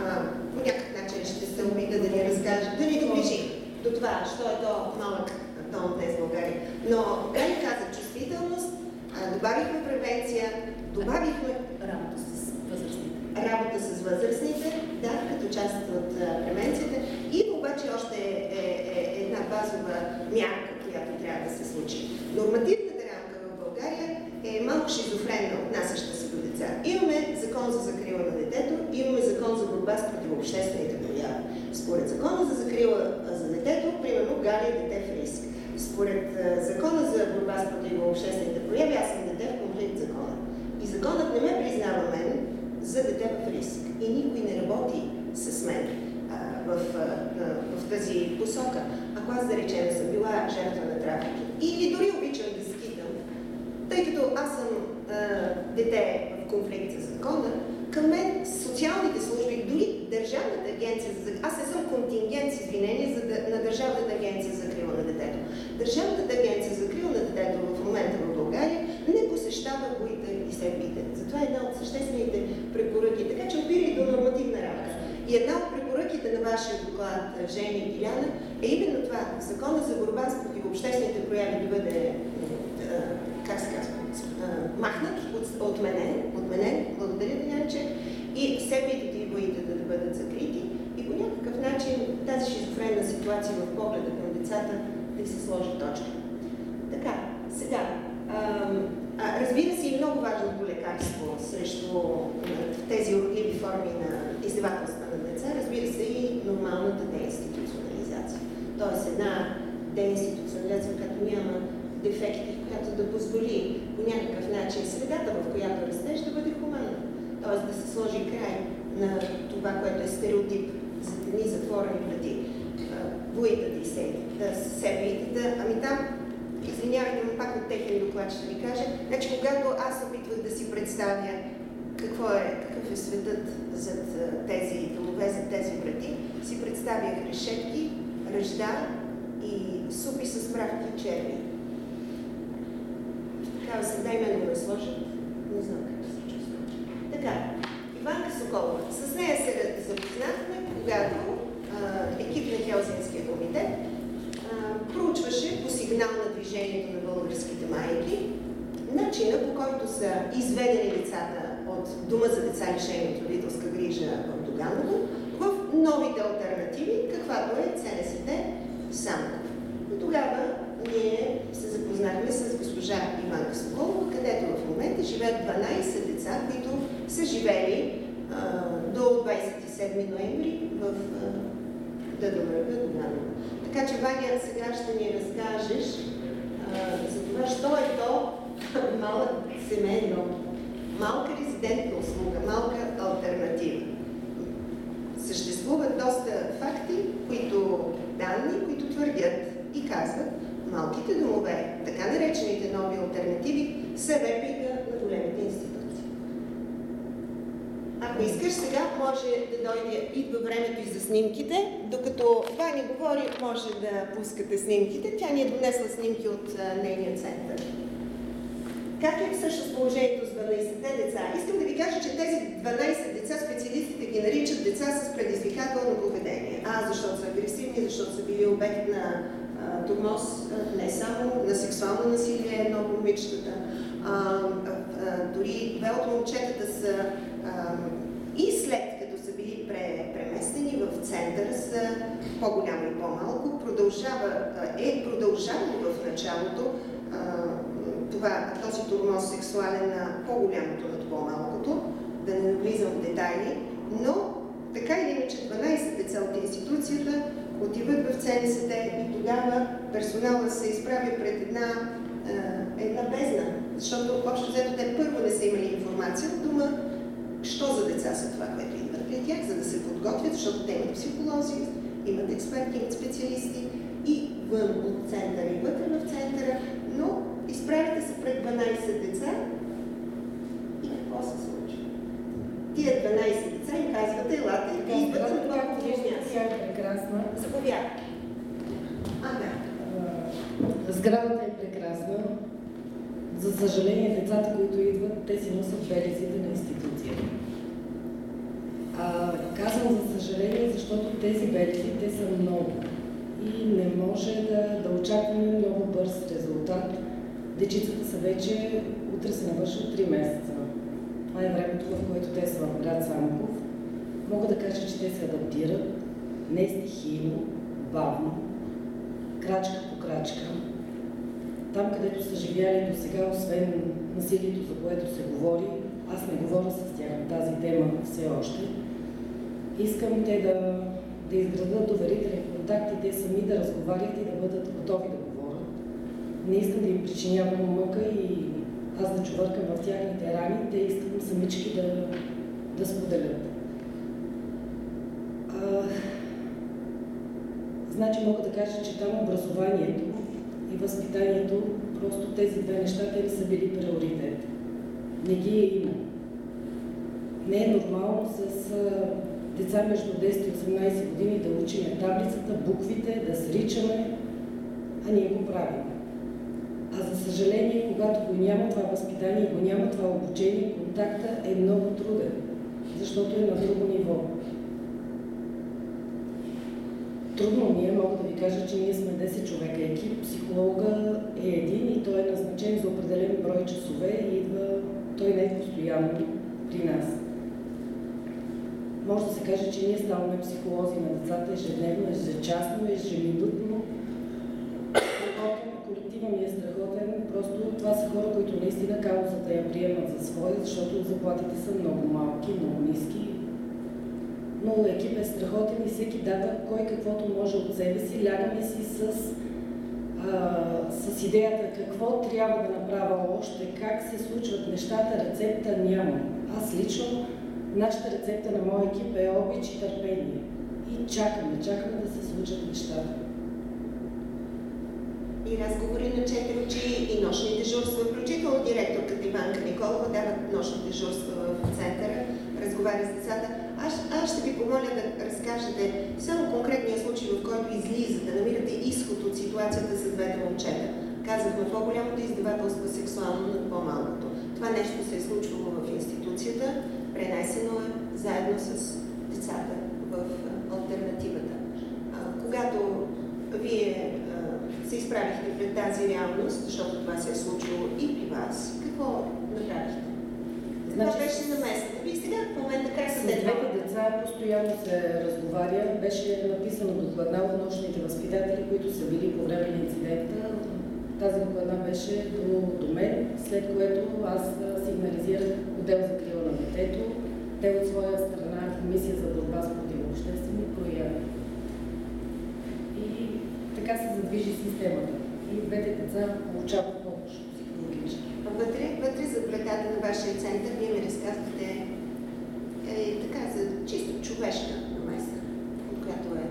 по някакъв начин ще се опита да ни разкаже, да ни доближи до това, що е то малък тон днес в България. Но Ваня каза чувствителност, а, добавихме превенция, добавихме Работа с възрастните. работа с възрастните, да, като част от превенцията. И обаче още е, е, е една базова мярка, която трябва да се случи. Нормативната рамка в България е малко шизофренна, отнасяща се до деца. Имаме закон за закрила на детето, имаме закон за борба с противообществените прояви. Според закона за закрила за детето, примерно Гали е дете в риск. Според а, закона за борба с противообществените прояви, аз съм дете в конфликт закона. И законът не ме признава мен за дете в риск. И никой не работи с мен а, в, а, а, в тази посока. Ако аз, да речем, съм била жертва на трафик или дори обичам да скитам, тъй като аз съм а, дете в конфликт с закона, към мен социалните служби, дори Държавната агенция за Аз не съм контингент, с извинение, за на Държавната агенция за крила на детето. Държавната агенция за крила на детето в момента в България не посещава боите и сербите. Затова е една от съществените препоръки. Така че опира и до нормативна рамка. И една от препоръките на вашия доклад, Жени Гиляна, е именно това. Закона за борба с противообществените прояви да бъде, е, е, как се казва, махнат, отменен, отменен, благодаря, Диляна, и седмите и боите да, да бъдат закрити и по някакъв начин тази шизофренна ситуация в погледа към децата да се сложи точка. Така, сега, а, разбира се, и много важното лекарство срещу тези уродливи форми на издевателства на деца, разбира се, и нормалната деинституционализация. Тоест една деинституционализация, която няма дефекти, която да позволи по някакъв начин средата, в която растеш, да бъде хуманна. Тоест да се сложи край на това, което е стереотип за едни затворени врати. Воитата и се, да се да, ами там Извинявайте, но пак от техен доклад ще ви кажа. Значи, когато аз опитвах да си представя какво е, какъв е светът зад тези домове, зад тези врати, си представях решетки, ръжда и супи с мравки и черви. Такава среда и мен го разложат. Не знам как се чувства. Така, Иванка Соколова. С нея се запознахме, когато екип на Хелзинския комитет проучваше по сигнал на движението на българските майки начина по който са изведени децата от Дома за деца лишени от родителска грижа в Доганово в новите альтернативи, каквато е ЦНСД Самко. И тогава ние се запознахме с госпожа Иванка Соколова, където в момента живеят 12 деца, които са живели а, до 27 ноември в ДДМР Доганово. Така че, Ваня, сега ще ни разкажеш а, за това, що е то малък семейно, малка резидентна услуга, малка альтернатива. Съществуват доста факти, които данни, които твърдят и казват, малките домове, така наречените нови альтернативи, са реплика на големите институции. Ако искаш сега, може да дойде, идва времето и за снимките. Докато Ваня говори, може да пускате снимките. Тя ни е донесла снимки от нейния център. Как е всъщност положението с 12-те деца? Искам да ви кажа, че тези 12 деца специалистите ги наричат деца с предизвикателно поведение. А, защото са агресивни, защото са били обект на тормоз, не само на сексуално насилие, едно от момичетата. А, а, дори две от момчетата са и след като са били преместени в центъра са по-голямо и по-малко, продължава, е продължавало в началото това, този турмоз сексуален на по-голямото над по-малкото, да не навлизам в детайли, но така или иначе 12 деца от институцията отиват в ЦНСД и тогава персонала се изправя пред една, една бездна, защото общо взето те първо не са имали информация от дома, що за деца са това, което идват при тях, за да се подготвят, защото те имат психолози, имат експерти, имат специалисти и вън от центъра и вътре в центъра, но изправите се пред 12 деца и какво се случва? Тия 12 деца им казват, елате и идват на това. Тя е прекрасна. Заповядай. А, да. Сградата е прекрасна. За съжаление, децата, които идват, те си носят белезите на институцията. А, казвам за съжаление, защото тези белези, те са много. И не може да, да очакваме много бърз резултат. Дечицата са вече, утре се навършват 3 месеца. Това е времето, в което те са в град Самоков. Мога да кажа, че те се адаптират не стихийно, бавно, крачка по крачка, там, където са живяли до сега, освен насилието, за което се говори, аз не говоря с тях тази тема все още. Искам те да, да изградат доверителен контакт и те сами да разговарят и да бъдат готови да говорят. Не искам да им причинявам мъка и аз да чувъркам в тяхните рани, те искам самички да, да споделят. А, значи мога да кажа, че там образованието и възпитанието, просто тези две неща, те са били приоритет. Не ги е има. Не е нормално с деца между 10 и 18 години да учим таблицата, буквите, да сричаме, а ние го правим. А за съжаление, когато го няма това възпитание, го няма това обучение, контакта е много труден, защото е на друго ниво. Трудно ми е, мога да ви кажа, че ние сме 10 човека екип. Психолога е един и той е назначен за определен брой часове и идва, той не е постоянно при нас. Може да се каже, че ние ставаме психолози на децата ежедневно, ежечасно, ежеминутно. Колектива ми е страхотен. Просто това са хора, които наистина каузата я приемат за своя, защото заплатите са много малки, много ниски но екип е страхотен и всеки дава кой каквото може от себе си. Лягаме си с, а, с идеята какво трябва да направя още, как се случват нещата, рецепта няма. Аз лично, нашата рецепта на моя екип е обич и търпение. И чакаме, чакаме да се случат нещата. И разговори на четири очи и нощни дежурства, включително директорката Иванка Николова дават нощни дежурства в центъра, разговаря с децата. Аз, аз ще ви помоля да разкажете само конкретния случай, в който излизате, намирате изход от ситуацията за двете момчета. Казахме по-голямото издевателство сексуално над по-малкото. Това нещо се е случвало в институцията, пренесено е заедно с децата в альтернативата. А, когато вие се изправихте пред тази реалност, защото това се е случило и при вас, какво направихте? Значи, Това беше намесата. Вие сега в момента как се двете деца постоянно се разговаря. Беше написано докладна от нощните възпитатели, които са били по време на инцидента. Тази докладна беше до, до мен, след което аз сигнализирах отдел за крила на детето. Те от своя страна комисия за борба с противообществени прояви. И така се задвижи системата. И двете деца получават помощ вътре, вътре за вратата на вашия център, вие ми разказвате е, така за чисто човешка намеса, която е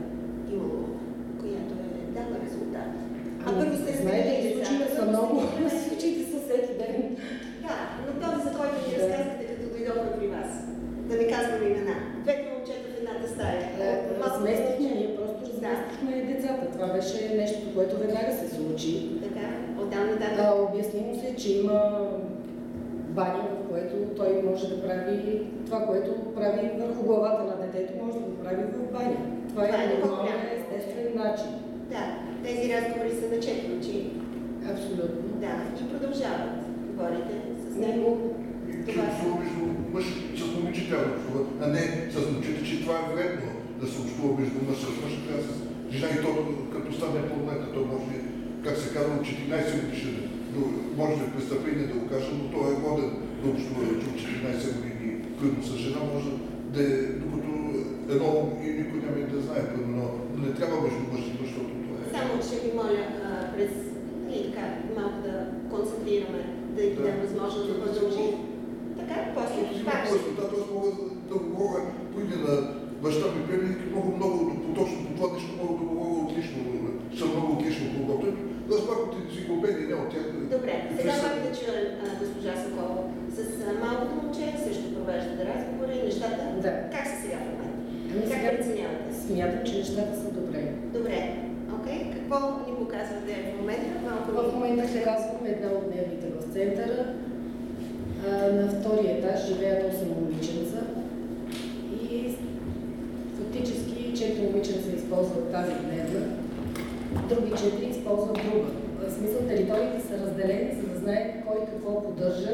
имало, която е дала резултат. А първо сте знаете, случаите са много, случаите са всеки ден. Да, но този, за който ни разказвате, като дойдохме при вас, да не казвам имена. Двете момчета в едната стая. Е, разместихме, ние просто разместихме да. децата. Това беше нещо, което веднага се случи. Така, оттам нататък. Обясни му се, че има баня, в което той може да прави това, което прави върху главата на детето, може да го прави в баня. Това е, е нормален, естествен начин. Да, тези разговори са на четири очи. Абсолютно. Да, и продължават. Говорите с него. Това е мъж с момиче трябва да общува, а не с момчета, че това е вредно да се общува между мъж с мъж, трябва с жена и то като стане по-лека, то може, как се казва, 14 годишен може да престъпление да го кажа, но той е годен да общува вече от 14 години, които с жена може да е, докато едно и никой няма и да знае, но не трябва между мъж защото това е. Само ще ви моля през и така малко да концентрираме, да ви дадем възможност да продължи. Така, после пак ще... Да, аз мога да говоря по име на баща ми приемник, много, много точно по това нещо мога да говоря отлично, съм много отлично подготвен. Аз пак от енциклопедия, не от тях. Добре, сега пак да чуем госпожа Соколова. С малкото момче също провеждате разговори и нещата. Да. Как са сега в момента? Ами как сега преценявате? Смятам, че нещата са добре. Добре. Окей. Okay. Какво ни показвате в момента? Малко в момента показвам една от дневните в центъра. А, на втория етаж живеят 8 момиченца и фактически 4 момиченца използват тази дневна други четири използват друга. В смисъл териториите са разделени, за да знае кой какво поддържа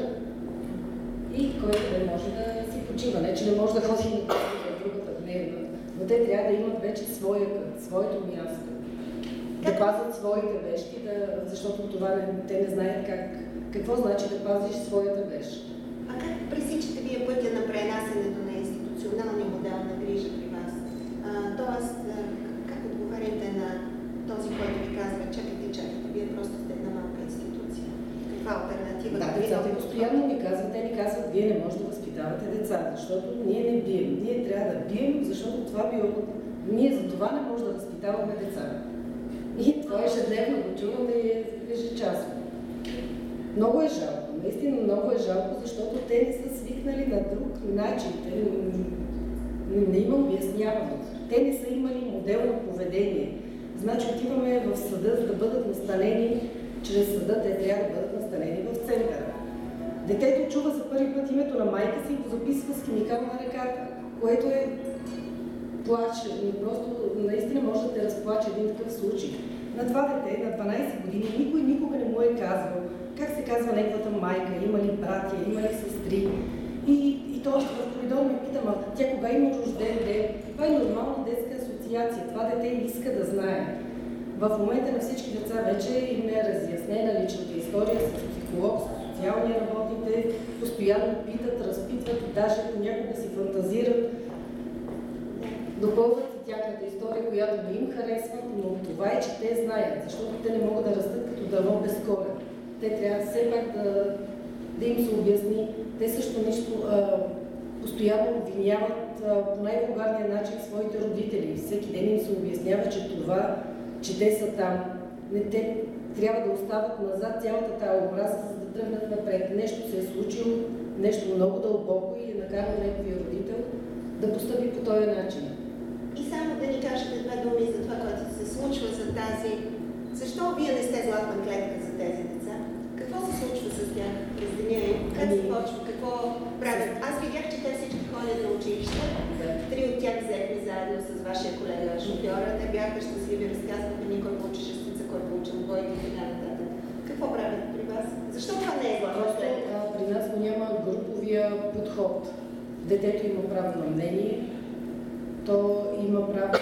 и кой къде може да си почива. Не, че не може да ходи на другата дневна, но те трябва да имат вече своя кът, своето място. Да пазят своите вещи, да, защото това не, те не знаят как, какво значи да пазиш своята вещ. А как пресичате вие пътя на пренасенето на институционалния модел на грижа при тоест, как отговаряте на този, който ви казва, чакайте, чакайте, вие просто сте една малка институция. Каква альтернатива? Да, децата постоянно ми казват, те ни казват, вие не можете да възпитавате деца, защото ние не бием. Ние трябва да бием, защото това би... Ние за това не можем да възпитаваме деца. И това ежедневно го чуваме и е ежечасно. Много е жалко, наистина много е жалко, защото те не са свикнали на друг начин. Те не, не има обясняване. Те не са имали модел на поведение. Значи отиваме в съда, за да бъдат настанени чрез съда те трябва да бъдат настанени в центъра. Детето чува за първи път името на майка си и го записва с химикал на ръката, което е плач. Просто наистина може да те разплаче един такъв случай. На това дете, на 12 години, никой никога не му е казвал как се казва неговата майка, има ли братя, има ли сестри. И, и то още в коридор ме питам, а тя кога има рожден ден? Това е нормална детска асоциация. Това дете иска да знае. В момента на всички деца вече им е разяснена личната история с психолог, с социални работните, постоянно питат, разпитват, даже понякога си фантазират, допълват си тяхната история, която не им харесва, но това е, че те знаят, защото те не могат да растат като дърво без корен. Те трябва все пак да, да им се обясни. Те също нещо а, постоянно обвиняват по най-вулгарния начин своите родители. Всеки ден им се обяснява, че това, че те са там, не, те трябва да остават назад цялата тази омраза, за да тръгнат напред. Нещо се е случило, нещо много дълбоко и е накарал неговия родител да постъпи по този начин. И само да ни кажете две думи за това, което се случва за тази... Защо вие не сте златна клетка за тези деца? Какво се случва с тях през деня им? Как се ами- почва? Какво правят? Аз видях, че те всички ходят на училище. Три от тях взехме заедно с вашия колега шофьора. Те бяха щастливи, разказваха ни кой получи шестица, кой получи двойки и така нататък. Какво правят при вас? Защо това не е златна клетка? При нас го няма груповия подход. Детето има право на мнение, то има право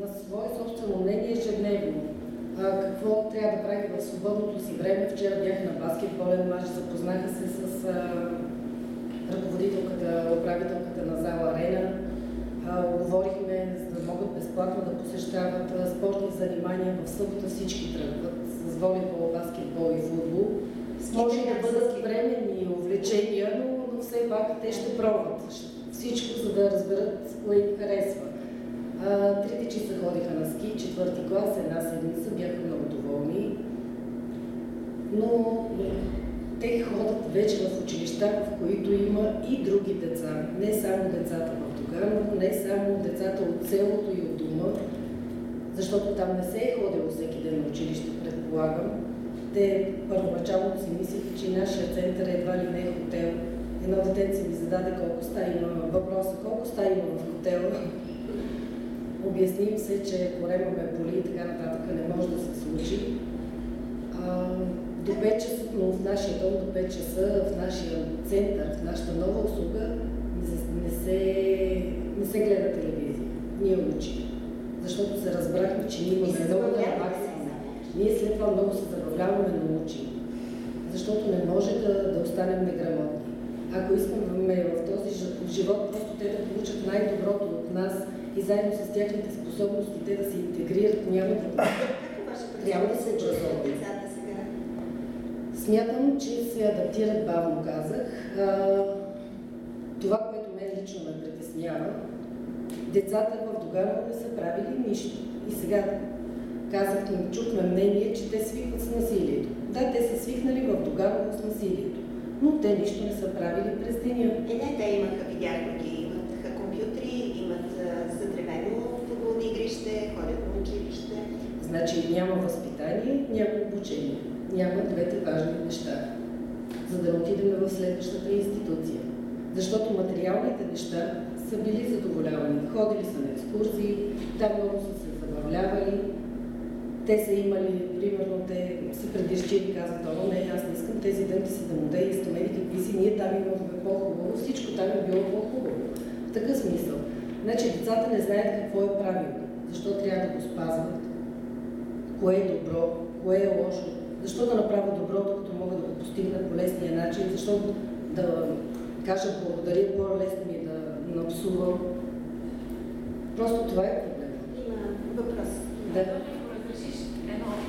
на свое собствено мнение ежедневно. Какво трябва да прави в свободното си време? Вчера бях на баскетболен матч, запознаха се с а, ръководителката, управителката на зала Арена. Говорихме, за да могат безплатно да посещават спортни занимания. В събота всички тръгват с волейбол, баскетбол и футбол. Може да бъдат временни увлечения, но, но все пак те ще пробват всичко, за да разберат кое им харесва. Трите часа ходиха на ски, четвърти клас, една седмица, бяха много доволни. Но те ходят вече в училища, в които има и други деца. Не само децата в Доганово, не само децата от селото и от дома, защото там не се е ходило всеки ден на училище, предполагам. Те първоначално си мислиха, че нашия център едва ли не е хотел, Едно детенце ми зададе колко стаи има въпроса, колко стаи има в хотела. Обясним се, че корема ме боли и така нататък не може да се случи. А, до 5 часа, но в нашия дом до 5 часа, в нашия център, в нашата нова услуга не се, не се гледа телевизия. Ние учим. Защото се разбрахме, че ние имаме много да максимум. Ние след това много се забавляваме, но учим. Защото не може да, да останем неграмотни ако искаме в този живот просто те да получат най-доброто от нас и заедно с тяхните способности те да се интегрират, няма да трябва да се образуват. Смятам, че се адаптират бавно, казах. това, което мен лично ме притеснява, децата в Доганово не са правили нищо. И сега казахме, чухме мнение, че те свикват с насилието. Да, те са свикнали в Доганово с насилието но те нищо не са правили през деня. Е, не, те имаха, видяхме ги, имат компютри, имат задревено футболни игрище, ходят на училище. Значи няма възпитание, няма обучение. Няма двете важни неща, за да отидем в следващата институция. Защото материалните неща са били задоволявани. Ходили са на екскурзии, там много са се забавлявали, те са имали, примерно, те са предишчили и казват, о, не, аз не искам тези дънки си да му да и стомени какви си, ние там имахме по-хубаво, всичко там е било по-хубаво. В такъв смисъл. Значи децата не знаят какво е правилно, защо трябва да го спазват, кое е добро, кое е лошо, защо да направят доброто, като могат да го постигнат по лесния начин, защо да кажа благодаря, по-лесно ми е да напсувам. Просто това е проблем. Има въпрос. Да.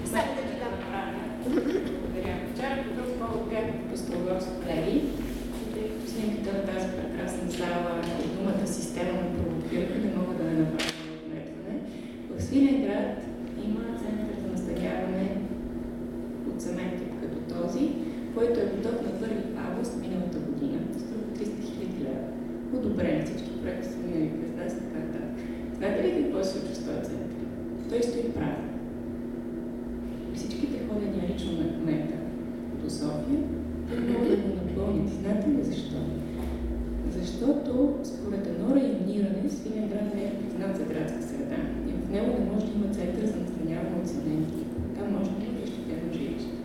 Само да ти да направя. Благодаря. Вчера по друг повод бях в Пастолгор с колеги. И снимката на тази прекрасна зала и думата система ме провокираха, не мога да не направя отметване. В Свиленград има център за настаняване от цемент тип като този, който е готов на 1 август миналата година. Струва 300 000 лева. Одобрен всички проекти са минали през нас така нататък. Знаете ли какво се случва с този център? Той стои празен всичките ходения лично на кмета до София, те могат да го напълнят. Знаете ли защо? Защото според едно райониране Свиленград не е признат за градска среда и в него не може да има център за настаняване от семейство. Там може да има защитено жилище.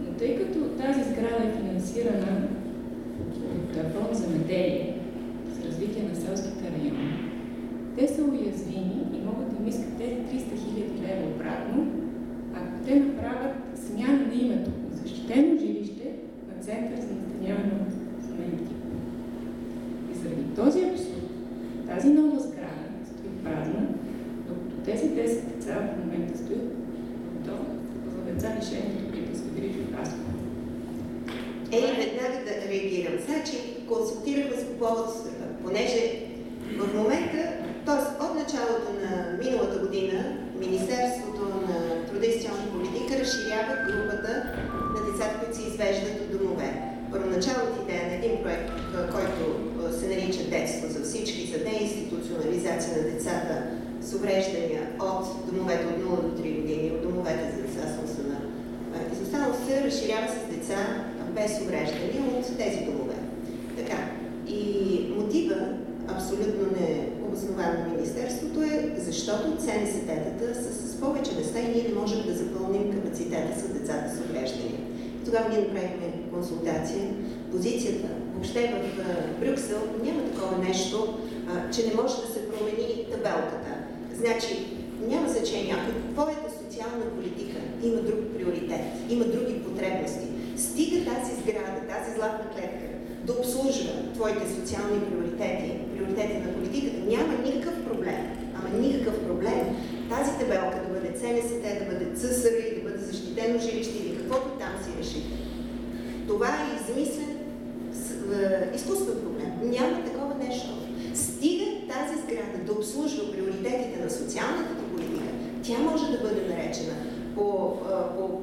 Но тъй като тази сграда е финансирана от фонд земеделие с развитие на селските райони, те са уязвими и могат да им искат тези 300 хиляди лева обратно, ако те направят смяна на името от защитено жилище на център за настаняване от семейни И заради този абсурд, тази нова сграда стои празна, докато тези 10 деца в момента стоят в дом за деца лишени от родителска грижа в Хасково. Ей, веднага да реагирам. Значи, консултирахме с по повод, понеже в момента, т.е. от началото на миналата година, Министерството на труда и социална политика разширява групата на децата, които се извеждат от домове. Първоначалната идея на един проект, който се нарича Детство за всички, за деинституционализация на децата с увреждания от домовете от 0 до 3 години, от домовете за деца с умствена изостаналост, се разширява с деца без увреждания от тези домове. Така. И мотива, абсолютно необоснован на Министерството е, защото ЦНСТ-тата са с повече места и ние не можем да запълним капацитета с децата с увреждания. Тогава ние направихме консултация. Позицията въобще в Брюксел няма такова нещо, че не може да се промени табелката. Значи, няма значение, ако твоята социална политика има друг приоритет, има други потребности, стига тази сграда, тази златна клетка да обслужва твоите социални приоритети, приоритети на политиката, няма никакъв проблем. Ама никакъв проблем. Тази табелка да бъде ЦНСТ, да бъде ЦСР и да бъде защитено жилище или каквото там си решите. Това е измислен изкуствен проблем. Няма такова нещо. Стига тази сграда да обслужва приоритетите на социалната политика, тя може да бъде наречена по, по,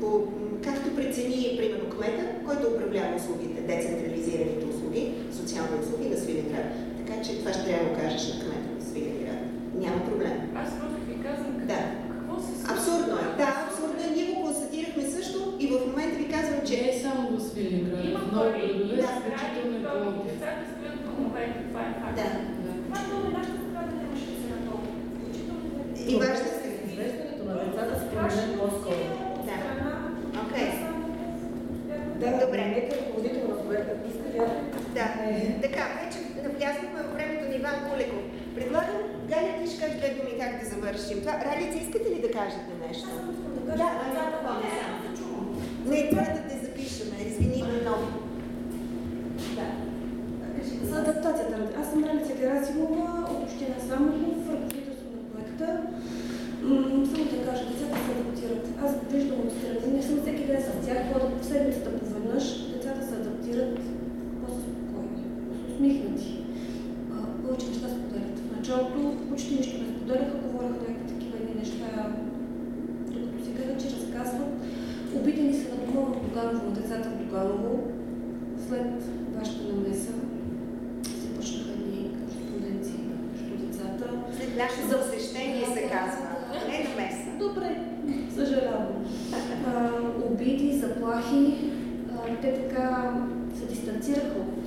по както прецени, примерно, кмета, който управлява услугите, децентрализираните услуги, социални услуги на Свиленград. Така че това ще трябва да кажеш на кмета. Няма проблем. Аз просто ви казвам да. какво се случва. Абсурдно е. Да, абсурдно е. Ние го констатирахме също и в момента ви казвам, че... Не е само в Свиленград. Има много градове, да, включително и Пловдив. децата стоят в домовете, това е факт. Да. Това е много нашата се натопли. И вашата Извеждането на децата според мен по-скоро. Да. Окей. Да, Добре. нека ръководител на проекта иска да Да. Така, вече навлязохме във времето на Иван Кулеков. Предлагам, Галя, ти ще кажеш две думи как да завършим. Това, Ралица, искате ли да кажете нещо? Да, ами това не само. Не, това да те запишеме. Извини ме много. Да. За адаптацията. Аз съм Ралица Герасимова от община Самоков, ръководителство на проекта. Само да кажа, децата се адаптират. Аз виждам отстрани, не съм всеки ден с тях, ходя в седмицата поведнъж. Децата се адаптират по-са спокойни, усмихнати. Повече неща споделят. Началото почти нищо не споделяха, говореха някакви такива едни неща, докато сега вече разказват. Обидени са на дома в Доганово, децата в Доганово. След вашата намеса се почнаха едни кореспонденции между децата. След нашето посещение се казва. Не на меса. Добре, съжалявам. Обиди, заплахи, те така се дистанцираха от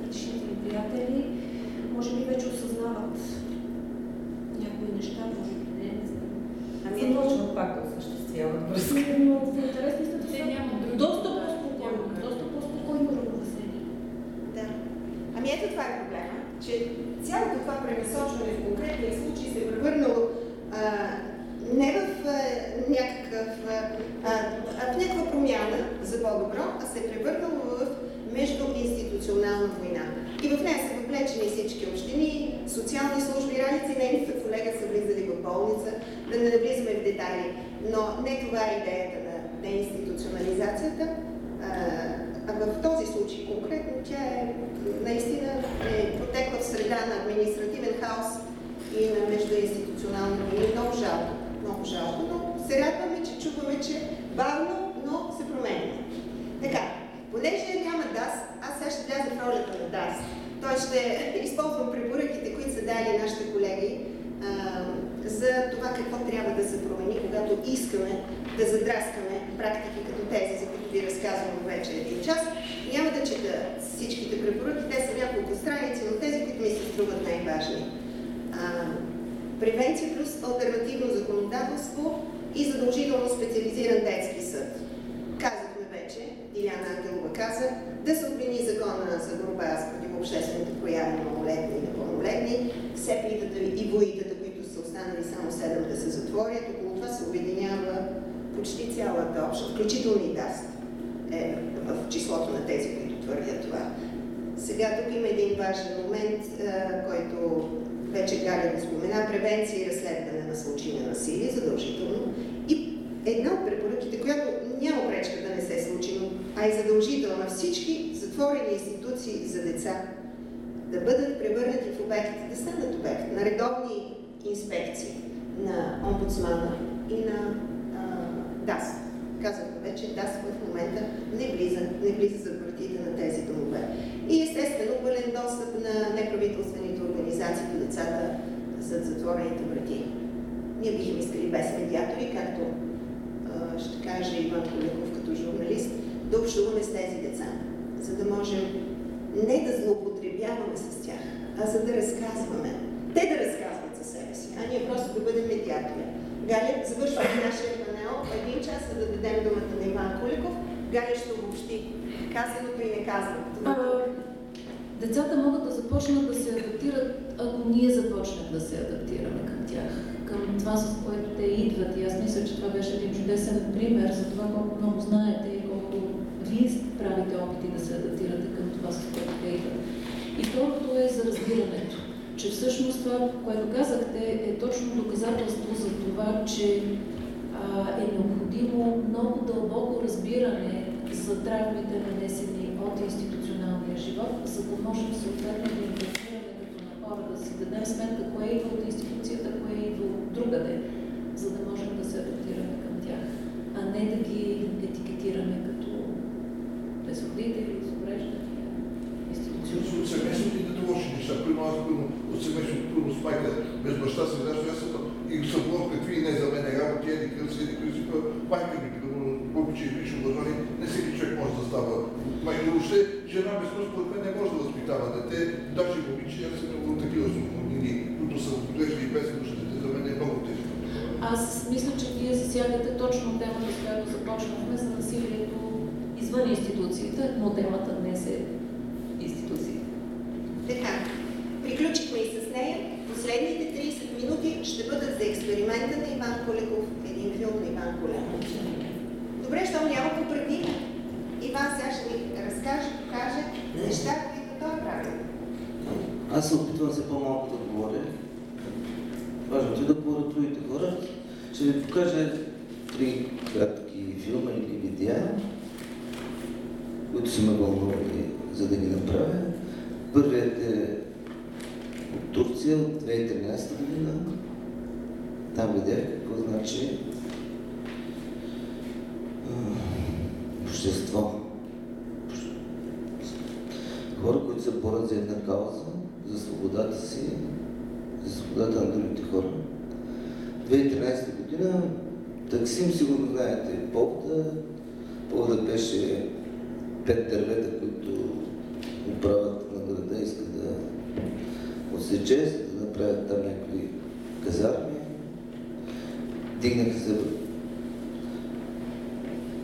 предишните приятели. Може би вече осъзнават някои неща, може би не, не знам. Ами, Започват пак да осъществяват връзка. Но в интересните Те нямат други. доста по-спокойно, доста по-спокойно равновесени. Да. Ами ето това е проблема, че цялото това пренасочване в конкретния случай се е превърнало а, не в а, някакъв, а, а, в някаква промяна за по-добро, а се е превърнало в междуинституционална война. И в нея са въвлечени всички общини, социални служби, Ралица и нейните колега са влизали в болница, да не навлизаме в детайли. Но не това е идеята на деинституционализацията. А, в този случай конкретно тя е наистина е протекла в среда на административен хаос и на междуинституционална война. Много жалко, много жалко, но се радваме, че чуваме, че бавно, но се променя. Така, понеже няма ДАС, аз сега ще вляза в ролята на ДАС. Той ще използвам препоръките, които са дали нашите колеги а, за това какво трябва да се промени, когато искаме да задраскаме практики като тези, за които ви разказвам вече един час. Няма да чета всичките препоръки, те са няколко страници, но тези, които ми се струват най-важни. Превенция плюс альтернативно законодателство и задължително специализиран детски съд. Казахме вече, Диляна Ангелова каза, да се отмени закона за борба с противообществените прояви на малолетни и непълнолетни, все питата и са останали само 7 да се затворят. Около това се обединява почти цялата обща, включително и ДАСТ е в числото на тези, които твърдят това. Сега тук има един важен момент, който вече Галя го спомена, превенция и разследване на случаи на насилие, задължително. И една от препоръките, която няма пречка да не се случи, а е на всички затворени институции за деца да бъдат превърнати в обекти, да станат обект на редовни инспекции на омбудсмана и на ДАС. Казахме вече, ДАС в момента не влиза, не влиза за вратите на тези домове. И естествено пълен достъп на неправителствените организации до децата зад затворените врати. Ние бихме искали без медиатори, както а, ще каже Иван Коляков като журналист, да общуваме с тези деца, за да можем не да злоупотребяваме с тях, а за да разказваме. Те да разказват за себе си, а ние просто да бъдем медиатори. Галя, завършваме нашия панел. Един час да дадем думата на Иван Куликов. Галя ще обобщи казаното и неказаното. Децата могат да започнат да се адаптират, ако ние започнем да се адаптираме към тях, към това, с което те идват. И аз мисля, че това беше един чудесен пример за това колко много знаете и колко вие правите опити да се адаптирате към това, с което те идват. И второто е за разбирането че всъщност това, което казахте, е точно доказателство за това, че а, е необходимо много дълбоко разбиране за травмите, нанесени от институционалния живот, за да можем съответно да интегрираме като на хора, да си дадем сметка кое идва от институцията, кое идва от другаде, за да можем да се адаптираме към тях, а не да ги етикетираме като безродители, с увреждания. От семейството и като лоши неща. Примерно аз от семейството, трудно с майка, без баща си, защото аз съм и съм говорил какви не за мен работи, еди къси, еди къси, майка ми, въпреки че е лично образование, не всеки човек може да става. Майка въобще, жена без мъж, според мен не може да възпитава дете, даже момиче, аз съм имал такива сухомнини, които са отглеждали без мъж дете, за мен е много тежко. Аз мисля, че вие засягате точно темата, с която започнахме за насилието извън институциите, но темата днес е институции. Така, приключихме и с нея. Последните 30 минути ще бъдат за експеримента на Иван Колеков, един филм на Иван Колеков. Добре, щом няма попреди, Иван сега ще ни разкаже, покаже неща, които той е правил. Аз се опитвам се по-малко да говоря. Важното е да говоря другите хора. Ще ви покажа три кратки филма или видеа, които са ме вълнували, за да ги направя. Първият е от Турция от 2013 година. Там видях какво значи общество. Хора, които се борят за една кауза, за свободата си, за свободата на другите хора. 2013 година Таксим, сигурно знаете, повода. Повода беше пет дървета, които управят на града, искат да отсече, да направят там някакви казарми. Дигнаха се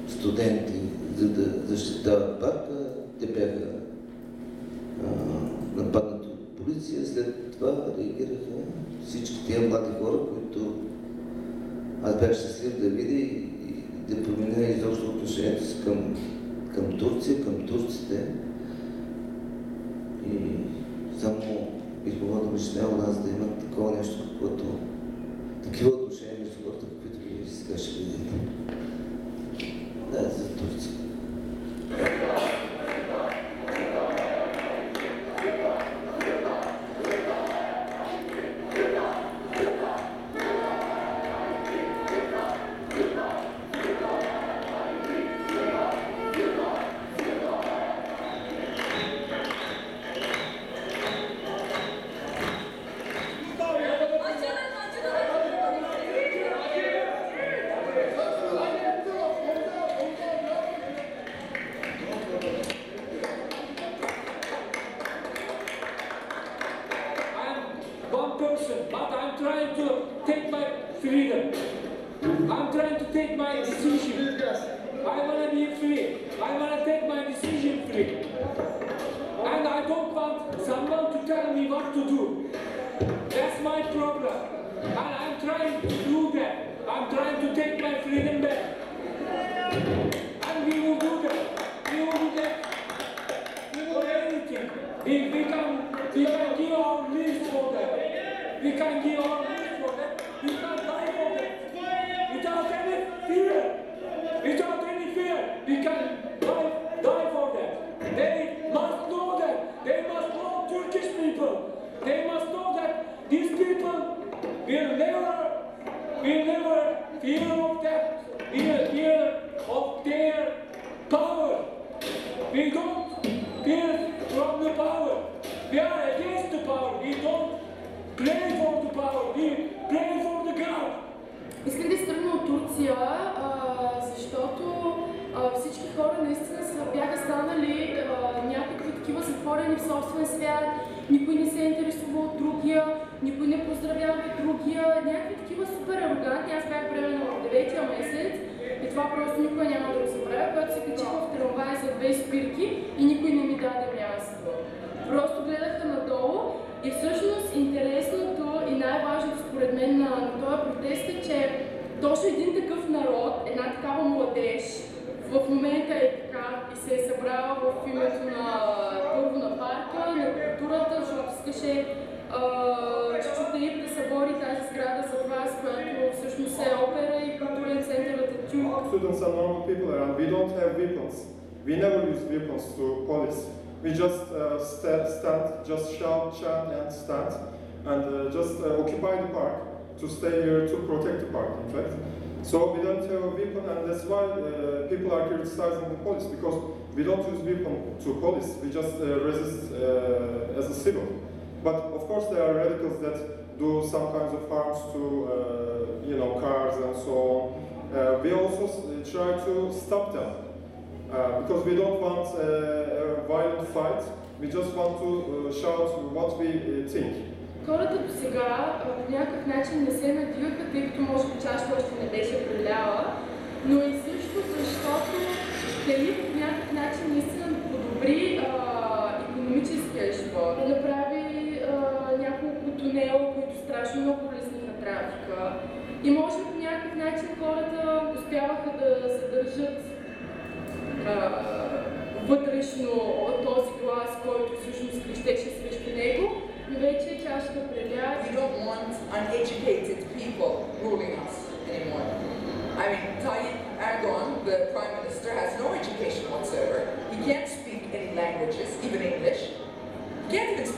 студенти, за да защитават парка. Те бяха нападнати от полиция. След това реагираха всички тия млади хора, които аз бях щастлив да видя и, и да променя изобщо отношението си към, към Турция, към турците. И само бих могъл да мечтая у нас да има такова нещо, каквото такива отношения между хората, каквито вие сега ще видите. Да, за Турция. Decision. I want to be free. I want to take my decision free. And I don't want someone to tell me what to do. That's my problem. And I'm trying to do that. I'm trying to take my freedom back. And we will do that. We will do that. We will do anything. We, we can we can give our lives for that. We can give our lives for that. Without any fear. We can die, die for that. They must know that. They must know Turkish people. They must know that these people will never, will never fear of that. Will fear of their power. We don't fear from the power. We are against the power. We don't pray for the power. We pray for the God. Исках да изтръгна от Турция, защото всички хора наистина бяха станали някакви такива затворени в собствен свят, никой не се е интересува от другия, никой не поздравява другия, някакви такива супер арогантни. Аз бях бременна в 9-я месец и това просто никога няма да го забравя, когато се качих в трамвай за две спирки и никой не ми даде място. Просто гледаха надолу и всъщност интересното най-важното според мен на, на този протест е, че точно един такъв народ, една такава младеж, в момента е така и се е събрала в името на първо на парка, на културата, защото искаше Чичотеип да събори тази сграда за това, с която всъщност е опера и културен център Ататюрк. Students are normal people and we don't have weapons. We never use weapons to police. We just uh, sta- stand, just shout, chant and stand and uh, just uh, occupy the park to stay here to protect the park in fact. So we don't have a weapon and that's why uh, people are criticizing the police because we don't use weapon to police, we just uh, resist uh, as a civil. But of course there are radicals that do some kinds of harms to uh, you know cars and so on. We also try to stop them because we don't want a violent fight. We just want to shout what we think. Хората до сега по някакъв начин не се надиваха, тъй като може би чашата още не беше преляла, но и също защото цели по някакъв начин наистина да подобри економическия живот. Направи а, няколко тунела, които страшно много улесниха трафика. И може по някакъв начин хората успяваха да се държат а, вътрешно този глас, който всъщност крещеше срещу него, We don't want uneducated people ruling us anymore. I mean, Tayyip Erdogan, the Prime Minister, has no education whatsoever. He can't speak any languages, even English. He can't even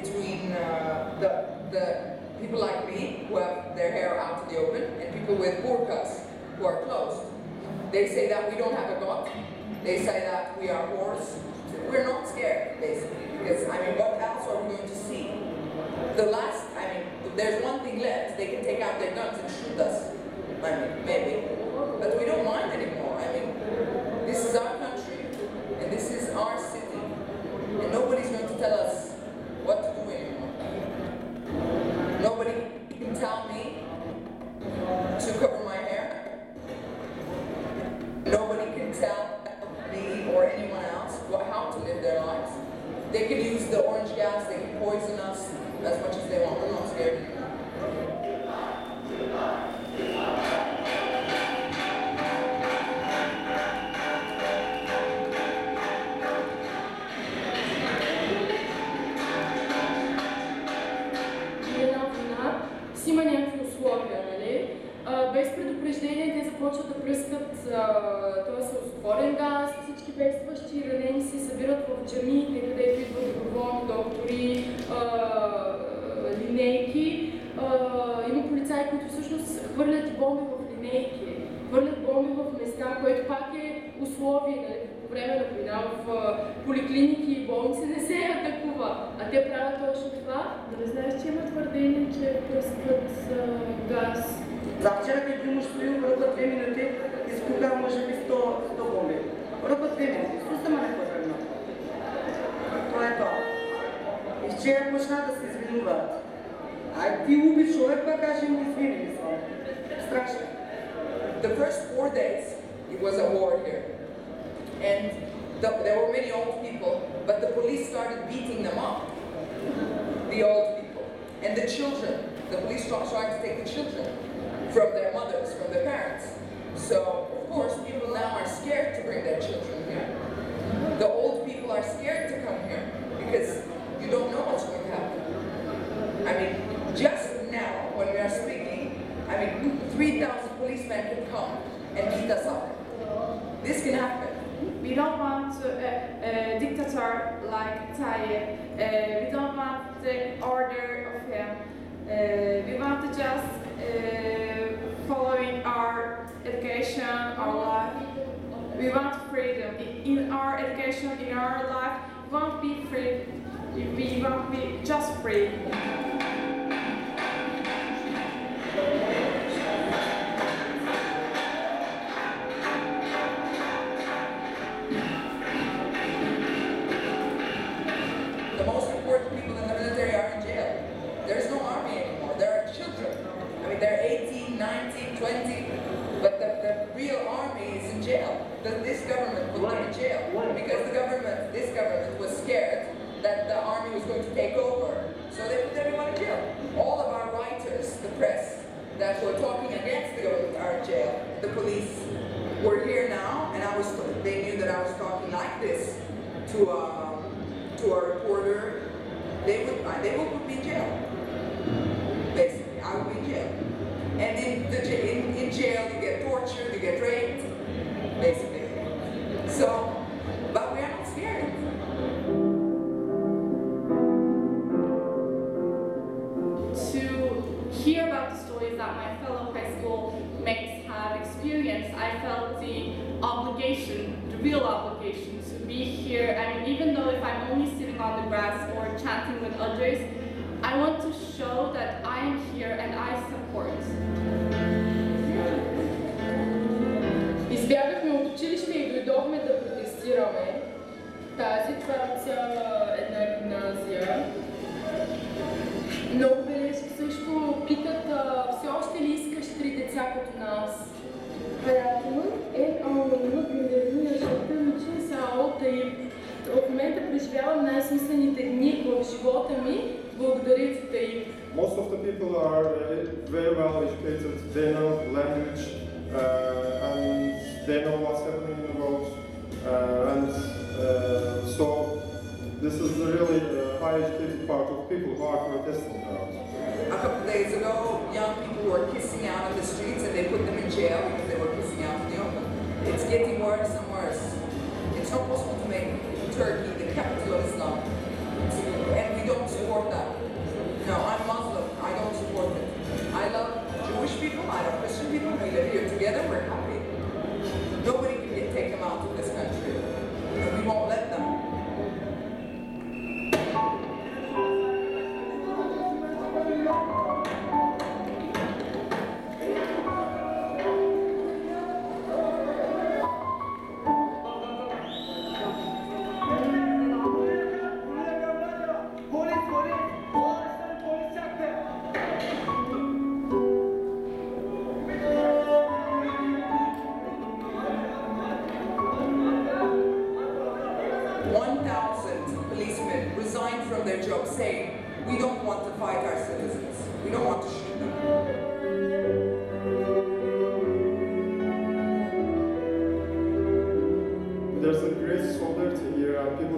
between uh, the, the people like me, who have their hair out in the open, and people with burqas, who are closed. They say that we don't have a God. They say that we are whores. We're not scared, basically, because, I mean, what else are we going to see? The last, I mean, there's one thing left, they can take out their guns and shoot us. I mean, maybe. But we don't mind anymore. I mean, this is our country, and this is our city, and nobody's going to tell us точно това. Да не знаеш, че има твърдение, че пръскат газ. Завчера преди мъж стоил ръба две минути, изкука може би 100, 100 бомби. Ръба две минути, с ама не потребно. Това е това. И вчера почна да се извинуват. А ти уби човек, пък каже му извини са. Страшно. The first four days, it was a war here. And the, there were many old people, but the police started beating them up. The old people. And the children. The police tried tried to take the children from their mothers, from their parents. So, of course, people now are scared to bring their children here. The old people are scared to come here because you don't know what's going to happen. I mean, just now, when we are speaking, I mean, 3,000 policemen can come and beat us up. This can happen. We don't want a, a dictator like Tayyip. Uh, we don't want the order of him. Uh, we want to just uh, following our education, our life. We want freedom in, our education, in our life. We want to be free. We want to be just free. The most important people in the military are in jail. There's no army anymore. There are children. I mean, they're 18, 19, 20, but the, the real army is in jail. The, this government put them in jail because the government, this government was scared that the army was going to take over. So they put everyone in jail. All of our writers, the press, that were talking against the government are in jail. The police were here now, and I was, they knew that I was talking like this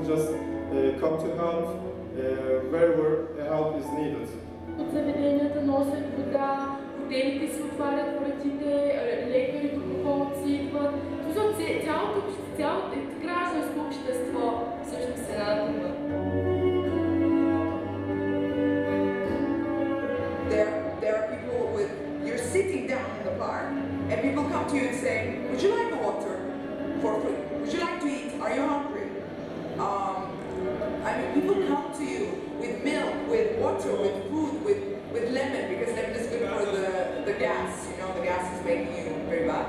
just uh, come to help uh, wherever uh, help is needed. От заведенията носят вода, хотелите си отварят вратите, е, лекари духовци идват. Цялото, е, цялото гражданско общество всъщност се една дума. also with food, with, with lemon, because lemon is good for the, the gas, you know, the gas is making you very bad.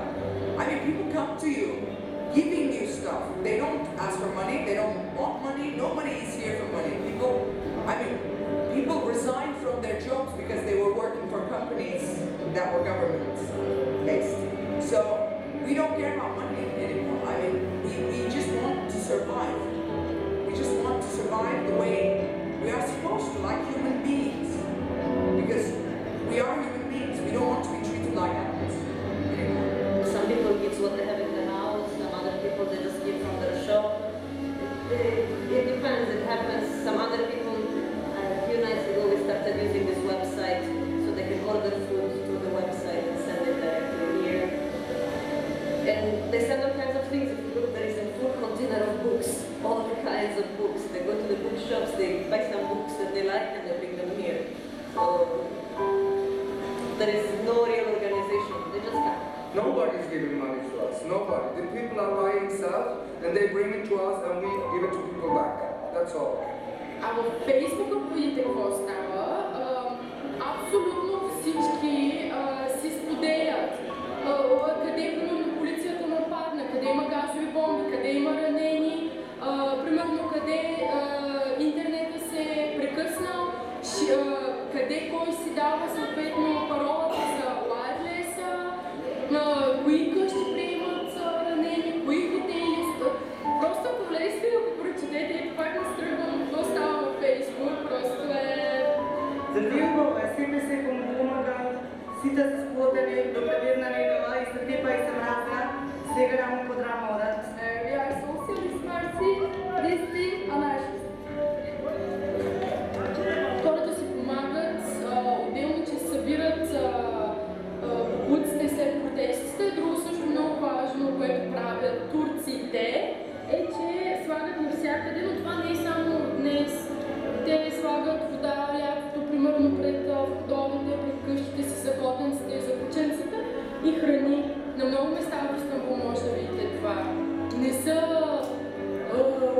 I mean, people come to you giving you stuff. They don't ask for money, they don't want money, nobody is here for money. People, I mean, people resign from their jobs because they were working for companies that were government based. So we don't care about money anymore. I mean, we, we just want to survive. We just want to survive the way we are supposed to, like human beings, because we are human beings, we don't want to be treated like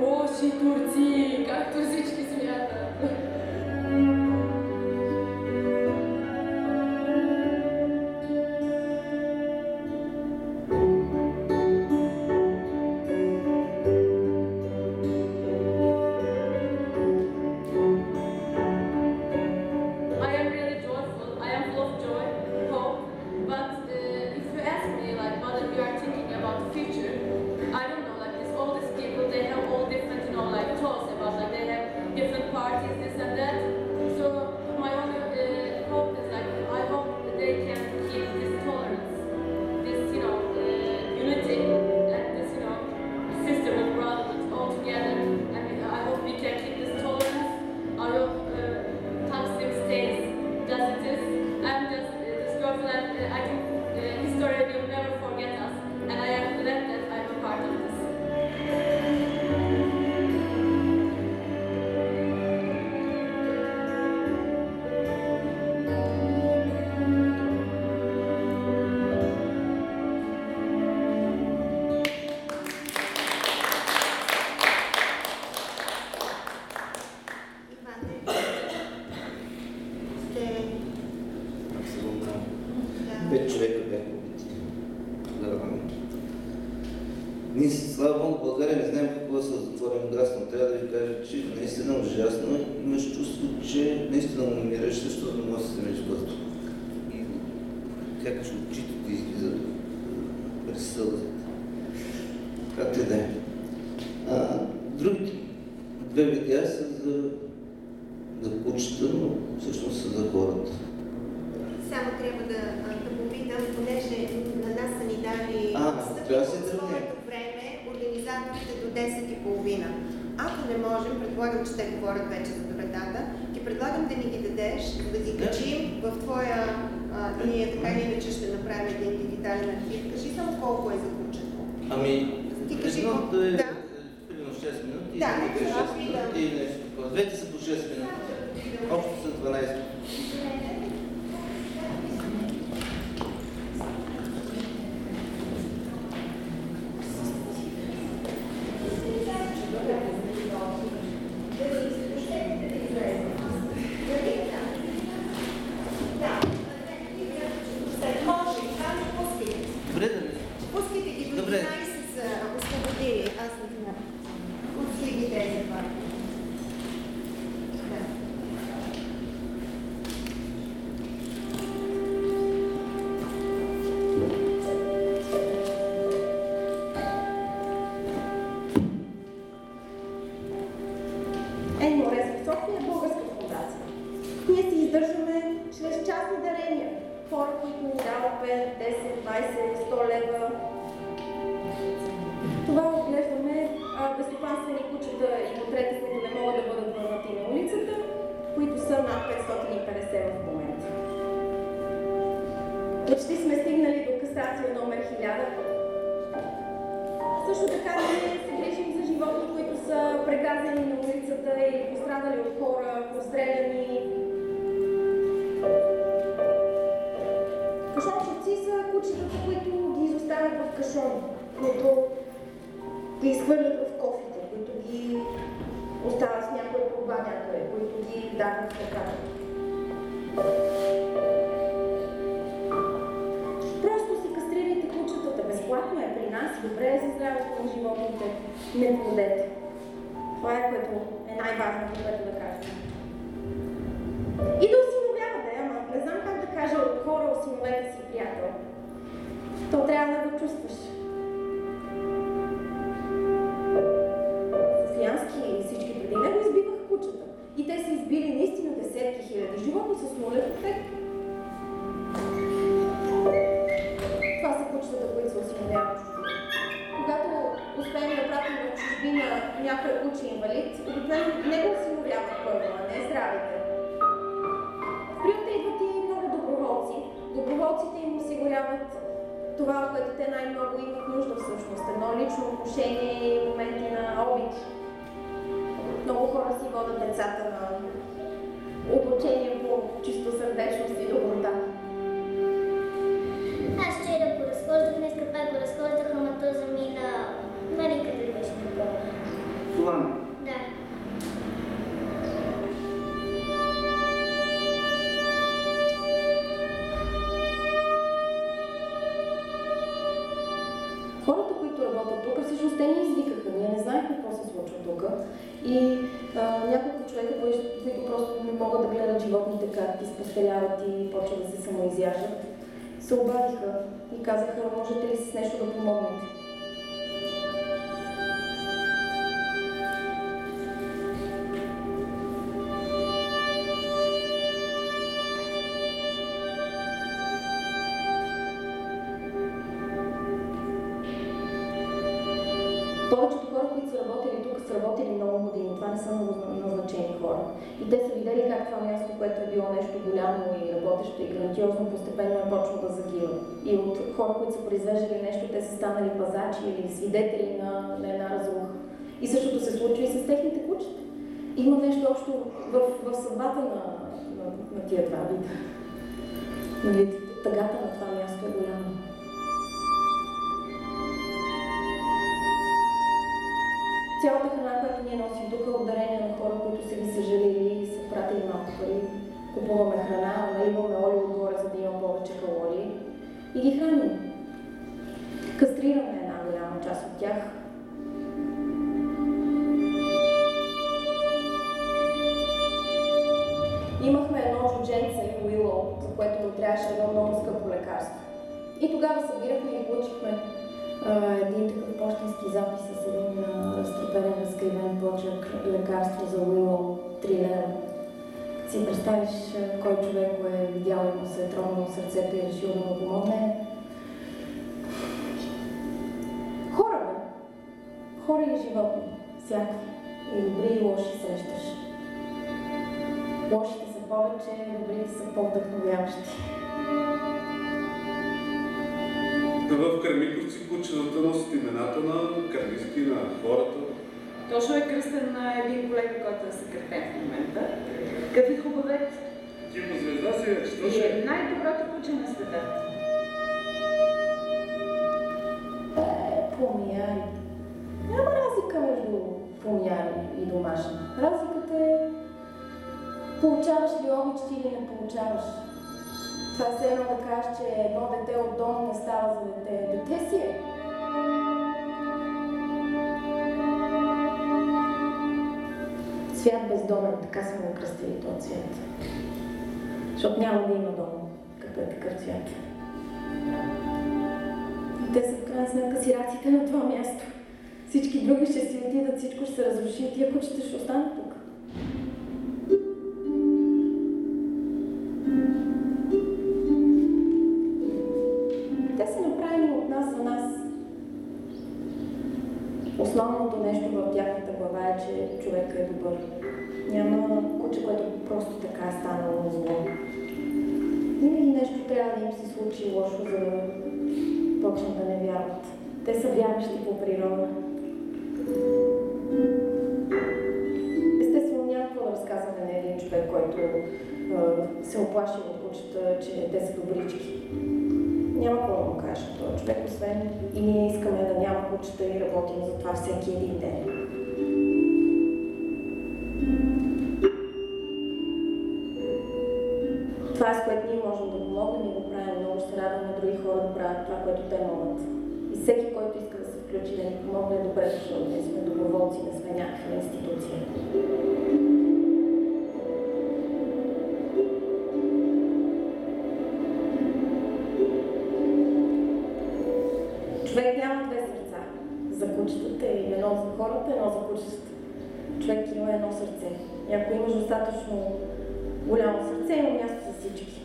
О, очень Турции, как турзички смеются. Частни дарения. Хора, които ни дават 5, 10, 20, 100 лева. Това отглеждаме безстопанствени кучета и потрети, които не могат да бъдат върнати на улицата, които са над 550 в момента. Почти сме стигнали до касация номер 1000. Също така ние се грижим за животни, които са прегазени на улицата или пострадали от хора, постреляни. Кашончевци са кучетата, които ги изоставят в кашон, които ги изхвърлят в кофите, които ги оставят с някоя труба някъде, които ги дават в ръката. Просто си кастрирайте кучетата. Безплатно е при нас. Добре е за здравето на животните. Не плодете. Това е което е най-важното, което да кажа. И да осиновявате, ама не знам как да кажа хора осиновете си приятел. То трябва да го чувстваш. Софиянски и всички преди него избиваха кучета. И те са избили наистина десетки хиляди животни с нулев ефект. Това са кучетата, които се осиновяват. Когато успеем да пратим в чужбина някой куче инвалид, обикновено не го осиновяват първо, а не здравите. В приюта идват и много доброволци. Доброволците им осигуряват това, от което те най-много имат нужда всъщност. Едно лично отношение и моменти на обич. Много хора си водят децата на обучение по чисто сърдечност и доброта. Аз вчера го разхождах, днес пак го разхождах, ама то замина. Нали къде беше такова? План. Не знаем какво се случва тук. И а, няколко човека, които просто не могат да гледат животните как изпостеляват и почват да се самоизяждат, се обадиха и казаха, можете ли с нещо да помогнете? Са работили много години. Това не са назначени хора. И те са видели как това място, което е било нещо голямо и работещо и грандиозно, постепенно е почва да загива. И от хора, които са произвеждали нещо, те са станали пазачи или свидетели на, на една разруха. И същото се случва и с техните кучета. Има нещо общо в, в съдбата на, на, на тия два вида. Нали, тъгата на това място е голяма. цялата храна, която ние носим тук е ударение на хора, които са ги съжалили и са пратили малко пари. Купуваме храна, наливаме олио отгоре, за да има повече калории и ги храним. Кастрираме една голяма част от тях, Имахме едно чудженце, Уило, за което му трябваше едно много скъпо лекарство. И тогава събирахме и получихме един такъв почтенски запис с един а, разтърпен, разкривен почерк лекарство за Уило 3 лева. Си представиш кой човек го е видял и му се е тронало сърцето и решил да му помогне. Хора, бе! Хора и животни. Всякакви. И добри и лоши срещаш. Лошите са повече, добрите са по-вдъхновяващи. В Кърмиковци кучетата носят имената на кърмиски, на хората. Точно е кръстен на един колега, който е съкратен в момента. Какви хубавец. Типа звезда си вече, И точно. е най-доброто куче на света. Е, помияри. Няма разлика между помияри и домашни. Разликата е получаваш ли обич ти или не получаваш. Това е едно да кажеш, че едно дете от дом не става за дете. Дете си е. Свят бездомен, така сме го кръстили този свят. Защото няма да има дом, като е такъв свят. И те са в крайна сметка сираците на това място. Всички други ще си отидат, всичко ще се разруши и тия кучета ще останат тук. Нещо в тяхната глава е, че човек е добър. Няма куче, което просто така е станало зло. Винаги нещо трябва да им се случи лошо, за да почнат да не вярват. Те са вярващи по природа. Естествено, няма какво да разказваме на един човек, който се оплаши от кучета, че те са добрички. Няма какво да му кажа този човек, освен и ние искаме да няма кучета и работим за това всеки един ден. Това, с което ние можем да помогнем и го правим много, се радваме други хора да правят това, което те могат. И всеки, който иска да се включи да ни помогне, е добре дошъл. Ние сме доброволци, не сме някаква институция. Сърце. И ако имаш достатъчно голямо сърце, има място за всички.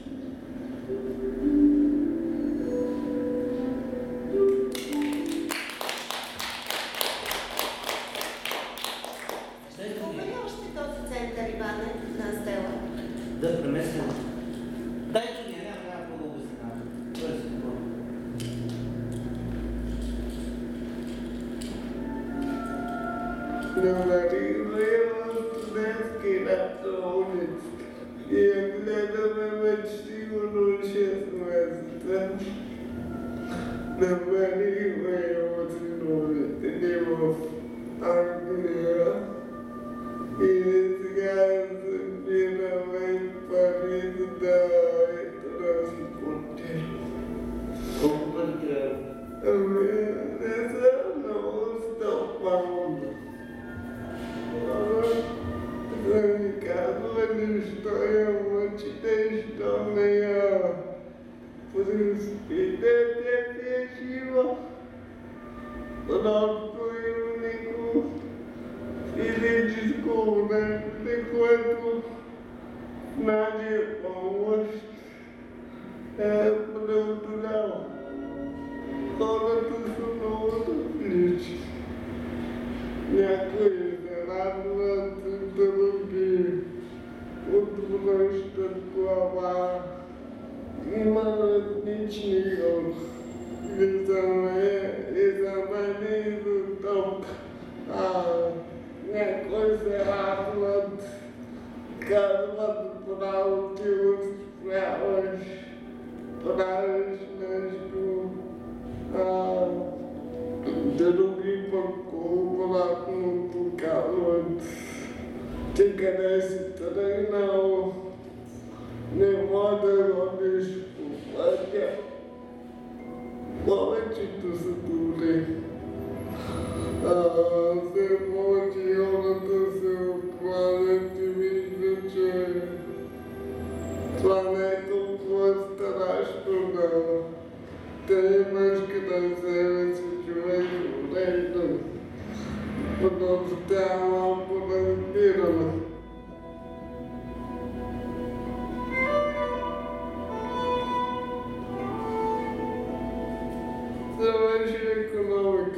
social economic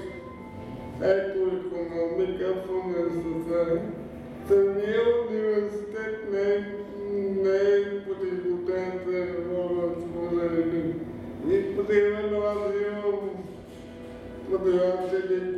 economic The world is affogansızlar tanıyor üniversitet ne ne potijutan terörün skolarını. İpucu var diyor. Bu diyor